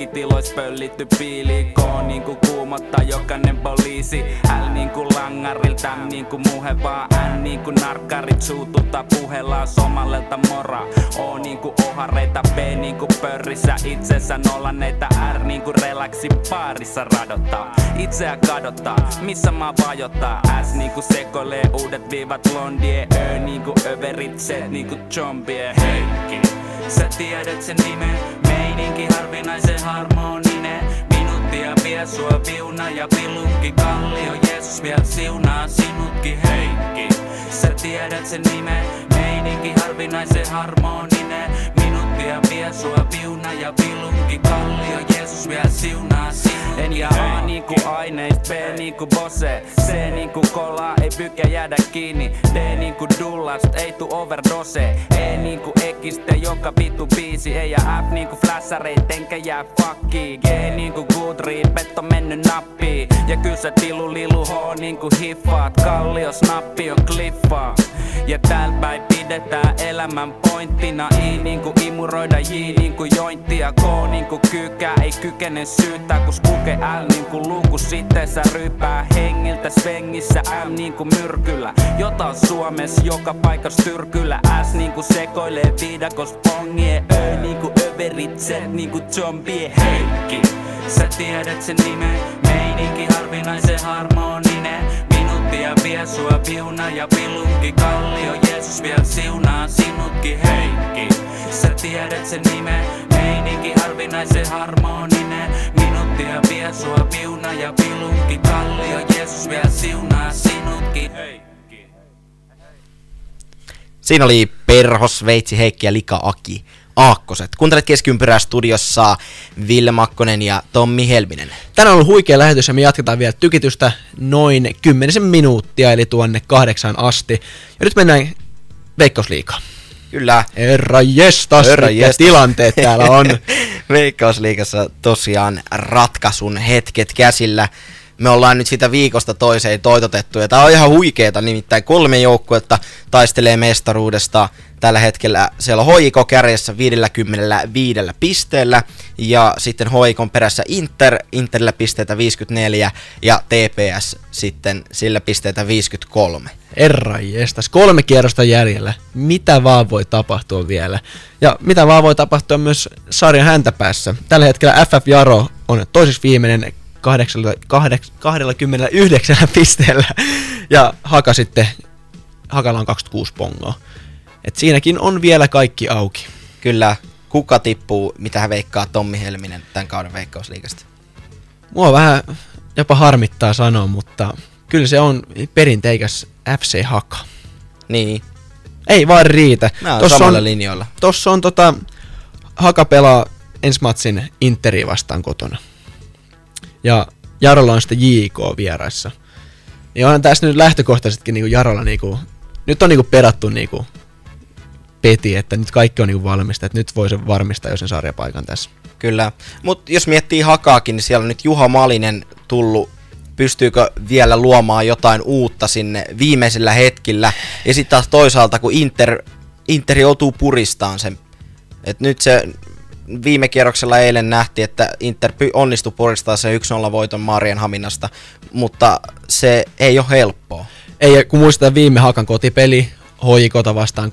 jälkitilois pöllitty piili, K niinku kuumottaa jokainen poliisi, L niinku langaril, M niinku muhe vaan, N niinku narkkarit suututtaa puhellaan somalelta mora, O niinku ohareita, B niinku pörrissä itsensä nollaneita R niinku relaxi baarissa radottaa. Itseä kadottaa, missä mä vajottaa. S niinku sekoilee uudet viivat blondie Ö niinku överit, Z niinku zombie. Heikki, sä tiedät sen nimen Meininki harvinaisen harmoninen. Minuuttia vie sua viuna ja vilunki Kallio. Jeesus vielä siunaa sinutkin Heikki, sä tiedät sen nimen Meininki harvinaisen harmoninen Minuuttia vie sua viuna ja vilunki Kallio Jeesus vielä siunaa sinut En ja A niinku aineist, B niinku bosse C niinku kola, ei pykä jäädä kiinni. D niinku dullast, ei tu overdose. E niinku ekiste, joka vittu biisi Ei ja F niinku flashareit, enkä jää fucki G niinku good read, petto mennyt nappiin. Ja kyllä se tilu lilu H niinku hiffaat Kallio snappi on kliffaa Ja täällä päin pidetään elämän pointtina. I niinku imuroida J niinku jointtia K niinku kyykää ei kykene syyttää Kun spuke L niinku luku. Sitten sä rypää hengiltä svengissä M niinku myrkyllä. Jota on Suomessa joka paikas tyrkyllä. S niinku sekoilee viidakos pongie Ö niinku överit Z niinku zombie. Heikki Sä tiedät sen nimen. Meininki harvinaisen harmoninen Minuuttia vie sua viuna ja vilunki Kallio. Jeesus vielä siunaa sinutkin Heikki. Sä tiedät sen nimen Meininki harvinaisen harmoninen. Minuuttia vie sua viuna ja vilunki Kallio. Jeesus vielä siunaa sinutkin Heikki. Siinä oli Perhos, Veitsi, Heikki ja Lika Aki. Aakkoset. Kuuntelet keskiympyrää studiossa Ville Makkonen ja Tommi Helminen. Tänään on ollut huikea lähetys ja me jatketaan vielä tykitystä noin 10 minuuttia, eli tuonne kahdeksaan asti. Ja nyt mennään Veikkausliigaan. Kyllä. Herra jestas, Herra jestas. tilanteet täällä on. Veikkausliigassa tosiaan ratkaisun hetket käsillä. Me ollaan nyt sitä viikosta toiseen toitotettu ja tää on ihan huikeeta, nimittäin kolme joukkuetta taistelee mestaruudesta. Tällä hetkellä siellä on hoiko kärjessä 55 pisteellä ja sitten hoikon perässä Inter, Interillä pisteitä 54 ja TPS sitten sillä pisteitä 53. Herra jestas, kolme kierrosta jäljellä. Mitä vaan voi tapahtua vielä. Ja mitä vaan voi tapahtua myös sarjan häntäpäässä. Tällä hetkellä FF Jaro on toiseksi viimeinen 29 pisteellä. Ja Haka sitten, Hakalla on 26 pongoa. Et siinäkin on vielä kaikki auki. Kyllä, kuka tippuu, mitä hän veikkaa Tommi Helminen tämän kauden veikkausliigasta? Mua vähän jopa harmittaa sanoa, mutta kyllä se on perinteikäs FC Haka. Niin, Ei vaan riitä. mä oon Tossa samalla on, linjoilla. tossa on tota, Haka pelaa ensi matsin Interi vastaan kotona. Ja Jarolla on sitten JK vieraissa. Ja onhan tässä nyt lähtökohtaisestikin niinku Jarolla niinku, nyt on niinku perattu niinku peti, että nyt kaikki on niinku valmista, että nyt voi se varmistaa jo sen sarjapaikan tässä. Kyllä, mutta jos miettii Hakaakin, niin siellä on nyt Juha Malinen tullut pystyykö vielä luomaan jotain uutta sinne viimeisillä hetkillä. Ja sitten taas toisaalta, kun Inter, Inter joutuu puristaan sen. Et nyt se viime kierroksella eilen nähtiin, että Inter onnistui puristaa sen 1-0 voiton Marienhaminasta, mutta se ei ole helppoa. Ei, kun muistetaan viime Hakan kotipeli, hoikota vastaan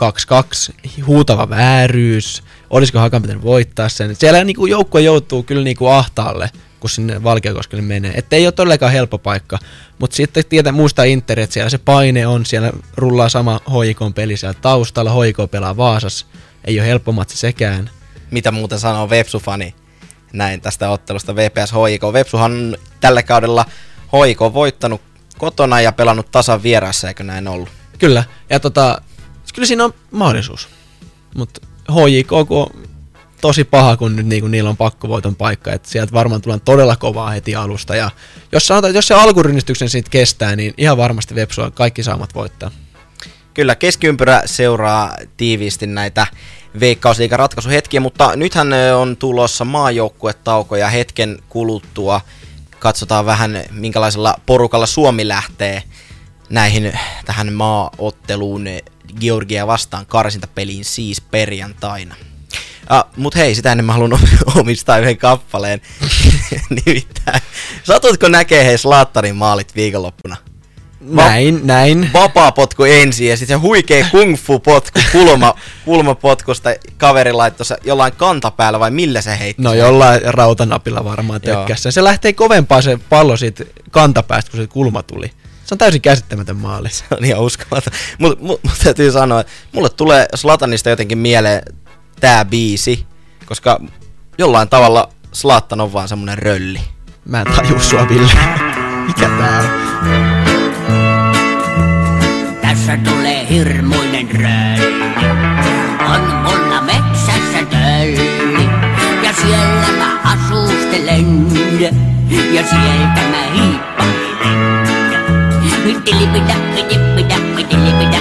2-2, huutava vääryys, olisiko Hakan pitänyt voittaa sen. Siellä niinku joukkue joutuu kyllä niinku ahtaalle kun sinne Valkeakoskelle menee. Että ei ole todellakaan helppo paikka, mutta sitten tietää muistaa Inter, että siellä se paine on, siellä rullaa sama hoikon peli siellä taustalla, hoiko pelaa Vaasas, ei ole helppo matsi sekään. Mitä muuten sanoo Vepsu-fani näin tästä ottelusta VPS HIK. Vepsuhan on tällä kaudella HIK voittanut kotona ja pelannut tasan vieraassa, eikö näin ollut? Kyllä, ja tota, kyllä siinä on mahdollisuus. Mutta HJK on tosi paha, kun nyt niinku niillä on pakkovoiton paikka, että sieltä varmaan tullaan todella kovaa heti alusta. Ja jos, sanotaan, että jos se alkurynnistyksen siitä kestää, niin ihan varmasti Vepsua kaikki saamat voittaa. Kyllä, keskiympyrä seuraa tiiviisti näitä veikkausliigan ratkaisuhetkiä, mutta nythän on tulossa maajoukkuetauko ja hetken kuluttua katsotaan vähän minkälaisella porukalla Suomi lähtee näihin tähän maaotteluun Georgia vastaan karsintapeliin siis perjantaina. Ah, mut hei, sitä ennen mä haluan omistaa yhden kappaleen. Nimittäin, satutko näkee hei Slaattarin maalit viikonloppuna? Näin, näin. Vapaa potku ensin ja sitten se huikee kung fu potku kulma, kulmapotkusta kaveri laittoi se jollain kantapäällä vai millä se heitti? No jollain rautanapilla varmaan tökkässä. Se lähtee kovempaa se pallo siitä kantapäästä, kun se kulma tuli. Se on täysin käsittämätön maali. Se on ihan uskomaton. Mutta mut, mut täytyy sanoa, että mulle tulee Slatanista jotenkin mieleen tää biisi, koska jollain tavalla Slatan on vaan semmonen rölli. Mä en taju sua, Ville. Mikä tää on? Tässä tulee hirmuinen rölli. On mulla metsässä tölli. Ja siellä mä asustelen. Ja sieltä mä hiippailen. Mä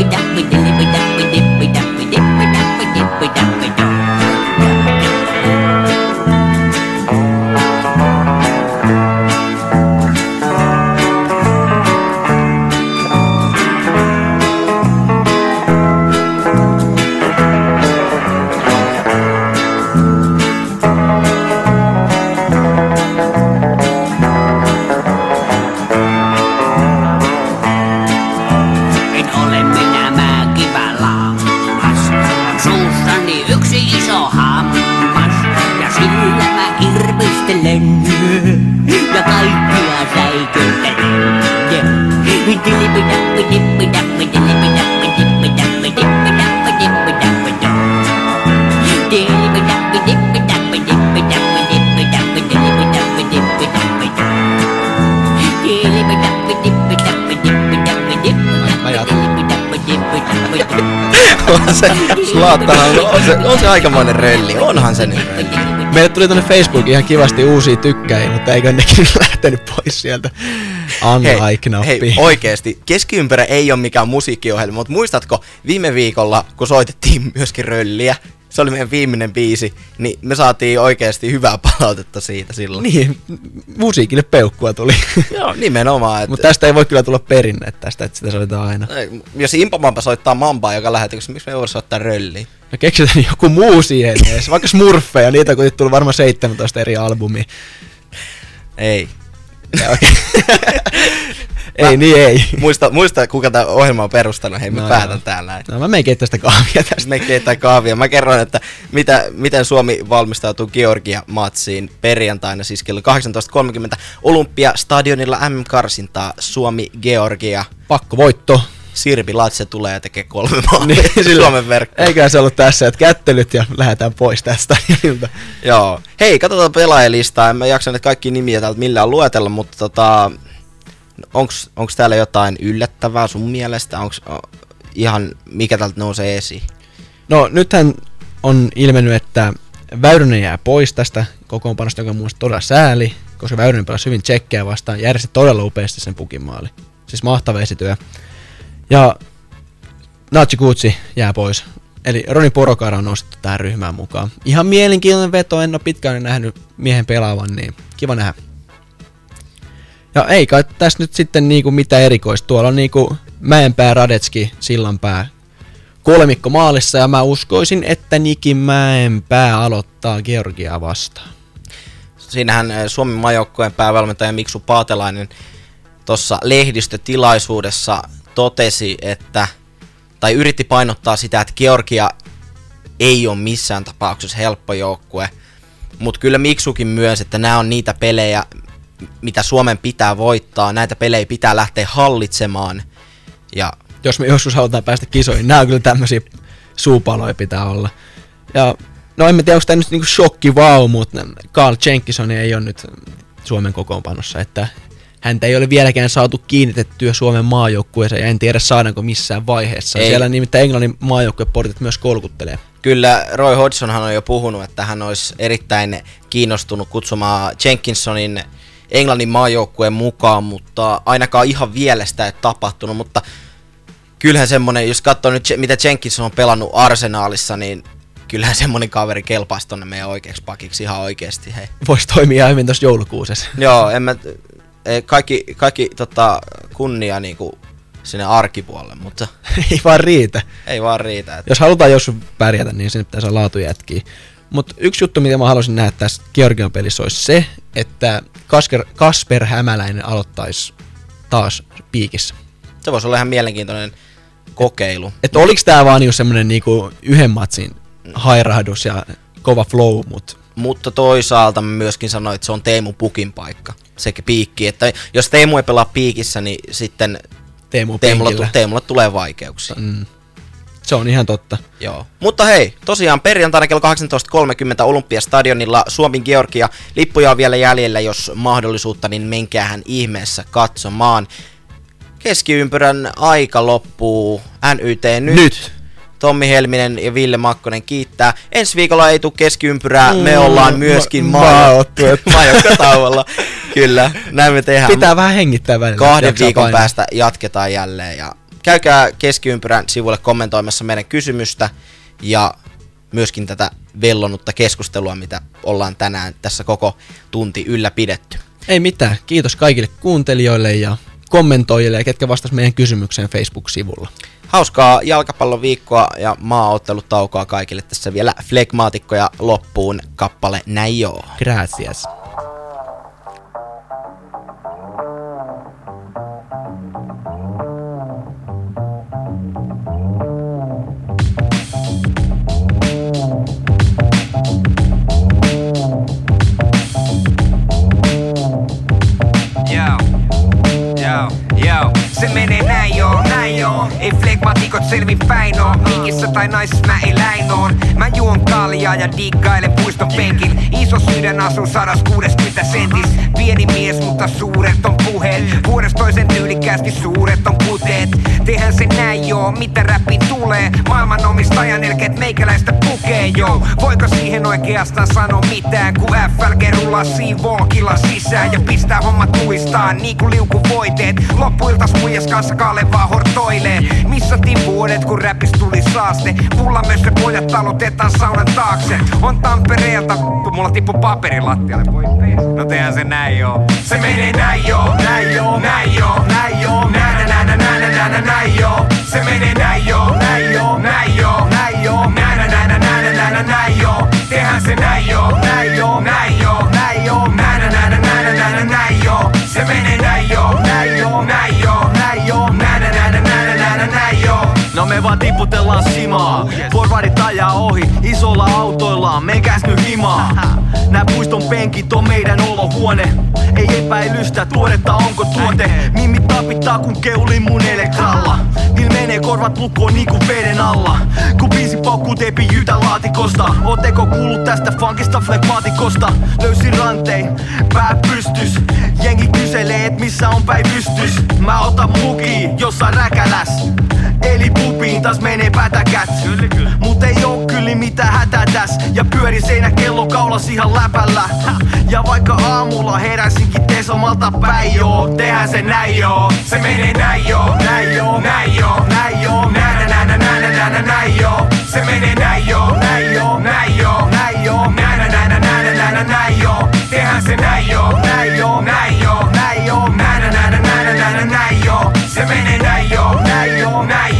En se, Slaattahan on, se, on se aikamoinen rölli, onhan se nyt rölli. Meille tuli tonne Facebookiin ihan kivasti uusia tykkäjiä, mutta eikö nekin lähtenyt pois sieltä unlike-nappia. hei, oikeesti, keskiympärä ei ole mikään musiikkiohjelma, mutta muistatko viime viikolla, kun soitettiin myöskin rölliä, se oli meidän viimeinen biisi, niin me saatiin oikeasti hyvää palautetta siitä silloin. Niin, musiikille peukkua tuli. Joo, nimenomaan. Että, Mutta tästä ei voi kyllä tulla perinne tästä, että sitä soitetaan aina. Ei, jos Impamampa soittaa Mambaa joka lähetyksessä, miksi me ei voisi soittaa rölliä? No keksitään joku muu siihen edes, vaikka Smurfeja, niitä kun tullut varmaan 17 eri albumia. Ei. ei niin ei. Muista, muista kuka tämä ohjelma on perustanut, hei mä No päätän joo. täällä. No mä mein keittää sitä kahvia tästä. Me keittää kahvia. Mä kerron, että mitä, miten Suomi valmistautuu Georgia-matsiin perjantaina, siis kello 18.30 Olympiastadionilla M-karsintaa Suomi-Georgia. Pakko voitto. Sirpi Latse tulee ja tekee kolme maalia niin, Suomen verkkoon. Eikä se ollut tässä, että kättelyt ja lähdetään pois tästä stadionilta. Joo. Hei, katsotaan pelaajalistaa. En mä jaksa nyt kaikki nimiä täältä millään luetella, mutta tota, onks täällä jotain yllättävää sun mielestä? Onks o, ihan, mikä täältä nousee esiin? No nythän on ilmennyt, että Väyrynen jää pois tästä kokoonpanosta, joka on mun todella sääli, koska Väyrynen pelasi hyvin tsekkejä vastaan, järjesti todella upeasti sen pukimaali. Siis mahtava esityö. Ja Nachi Kutsi jää pois. Eli Roni Porokara on nostettu tähän ryhmään mukaan. Ihan mielenkiintoinen veto, en ole pitkään nähnyt miehen pelaavan, niin kiva nähdä. Ja ei kai tässä nyt sitten niinku mitä erikoista. Tuolla on niinku Mäenpää, Radetski, Sillanpää, kolmikko maalissa ja mä uskoisin, että Niki Mäenpää aloittaa Georgiaa vastaan. Siinähän eh, Suomen maajoukkueen päävalmentaja Miksu Paatelainen tuossa lehdistötilaisuudessa totesi, että, tai yritti painottaa sitä, että Georgia ei ole missään tapauksessa helppo joukkue, mutta kyllä Miksukin myös, että nämä on niitä pelejä, mitä Suomen pitää voittaa, näitä pelejä pitää lähteä hallitsemaan, ja Jos me joskus halutaan päästä kisoihin, nämä on kyllä tämmöisiä suupaloja pitää olla. Ja no en tiedä, onko tämä nyt niinku shokki vau, mutta Carl Jenkison ei ole nyt Suomen kokoonpanossa, että häntä ei ole vieläkään saatu kiinnitettyä Suomen maajoukkueeseen ja en tiedä saadaanko missään vaiheessa. Ei. Siellä nimittäin Englannin maajoukkueportit myös kolkuttelee. Kyllä Roy Hodgsonhan on jo puhunut, että hän olisi erittäin kiinnostunut kutsumaan Jenkinsonin Englannin maajoukkueen mukaan, mutta ainakaan ihan vielä sitä ei tapahtunut, mutta kyllähän semmonen, jos katsoo nyt mitä Jenkinson on pelannut Arsenaalissa, niin kyllähän semmonen kaveri kelpaisi tonne meidän oikeaksi pakiksi ihan oikeesti, hei. Voisi toimia hyvin tuossa joulukuussa. Joo, en mä, kaikki, kaikki tota, kunnia niinku sinne arkipuolelle, mutta ei vaan riitä. ei vaan riitä. Että Jos halutaan joskus pärjätä, niin sinne pitää saada laatujätkiä. Mutta yksi juttu, mitä mä haluaisin nähdä tässä Georgian pelissä, olisi se, että Kasper, Kasper Hämäläinen aloittaisi taas piikissä. se voisi olla ihan mielenkiintoinen kokeilu. Että oliks tää vaan niinku semmonen niinku yhden matsin hairahdus ja kova flow, mut Mutta toisaalta mä myöskin sanoin, että se on Teemu Pukin paikka, se piikki. Että jos Teemu ei pelaa piikissä, niin sitten Teemu Teemulla, Teemulla tulee vaikeuksia. Mm. Se on ihan totta. Joo. Mutta hei, tosiaan perjantaina kello 18.30 Olympiastadionilla Suomen Georgia. Lippuja on vielä jäljellä, jos mahdollisuutta, niin menkäähän ihmeessä katsomaan. Keskiympyrän aika loppuu. NYT nyt. Nyt. Tommi Helminen ja Ville Makkonen kiittää. Ensi viikolla ei tule keskiympyrää, me Mm, ollaan myöskin ma- maa- maaotteet. maajoukkuetauolla. Kyllä, näin me tehdään. Pitää vähän hengittää välillä. Kahden viikon painaa. päästä jatketaan jälleen ja käykää keskiympyrän sivulle kommentoimassa meidän kysymystä ja myöskin tätä vellonutta keskustelua, mitä ollaan tänään tässä koko tunti ylläpidetty. Ei mitään. Kiitos kaikille kuuntelijoille ja kommentoijille ja ketkä vastas meidän kysymykseen Facebook-sivulla. Hauskaa jalkapallon viikkoa ja maaottelutaukoa kaikille tässä vielä flegmaatikkoja loppuun kappale näin joo. Gracias. 責めれないよ。ないよ。Ei flegmatikot selvi päin oo. Mikissä tai naisissa mä eläin oon. Mä juon kaljaa ja diggailen puiston penkil. Iso sydän asuu 160 sentis. Pieni mies, mutta suuret on puheet. Vuodesta toisen tyylikkäästi suuret on kuteet. Tehän se näin joo, mitä räppiin tulee. Maailman omistajan elkeet meikäläistä pukee joo. Voiko siihen oikeastaan sanoa mitään, kun FLG rullaa siivookilla sisään ja pistää hommat luistaan niin kuin liukuvoiteet. Loppuiltas muijas kanssa Kalevaa hortoilee. Kissatin vuodet kun räpis tuli saaste Pulla myös ne pojat talutetaan saunan taakse On Tampereelta, kun mulla tippu paperi lattialle Voi No tehän se näin joo Se menee näin joo, näin joo, näin joo, näin joo Näin näin näin näin näin näin joo Se menee näin joo, näin joo, näin joo, näin joo Näin näin näin näin näin näin joo Tehän se näin joo, näin joo, näin joo, näin joo Näin näin näin näin näin näin joo Se menee näin joo vaan tiputellaan simaa. Forwardit ajaa ohi isolla autoillaan. Menkääs nyt himaa Nää puiston penkit on meidän olohuone. Ei epäilystä tuoretta onko tuote? Mimmi tapittaa kun keulin mun elektralla. Niil menee korvat lukkoon niinku veden alla. Kun biisi paukkuu teipi jytä laatikosta. Ootteko kuullut tästä funkista flegmaatikosta? Löysin rantei, pää pystys. Jengi kyselee et missä on päivystys Mä otan muki jossain räkäläs. Eli pupiin taas menee pätäkät Mut ei oo yli mitä hätä täs Ja pyörin seinä kellokaulas ihan läpällä. Ja vaikka aamulla heräsinkin tesomalta päin joo Tehän se näin joo Se menee näin joo Näin joo Näin joo Näin joo Näin näin näin näin näin näin näin joo Se menee näin joo Näin joo Näin joo Näin joo Näin näin näin näin näin näin näin joo Tehän se näin joo Näin joo Näin joo Näin joo Näin näin näin näin näin näin joo Se menee näin joo Näin joo Näin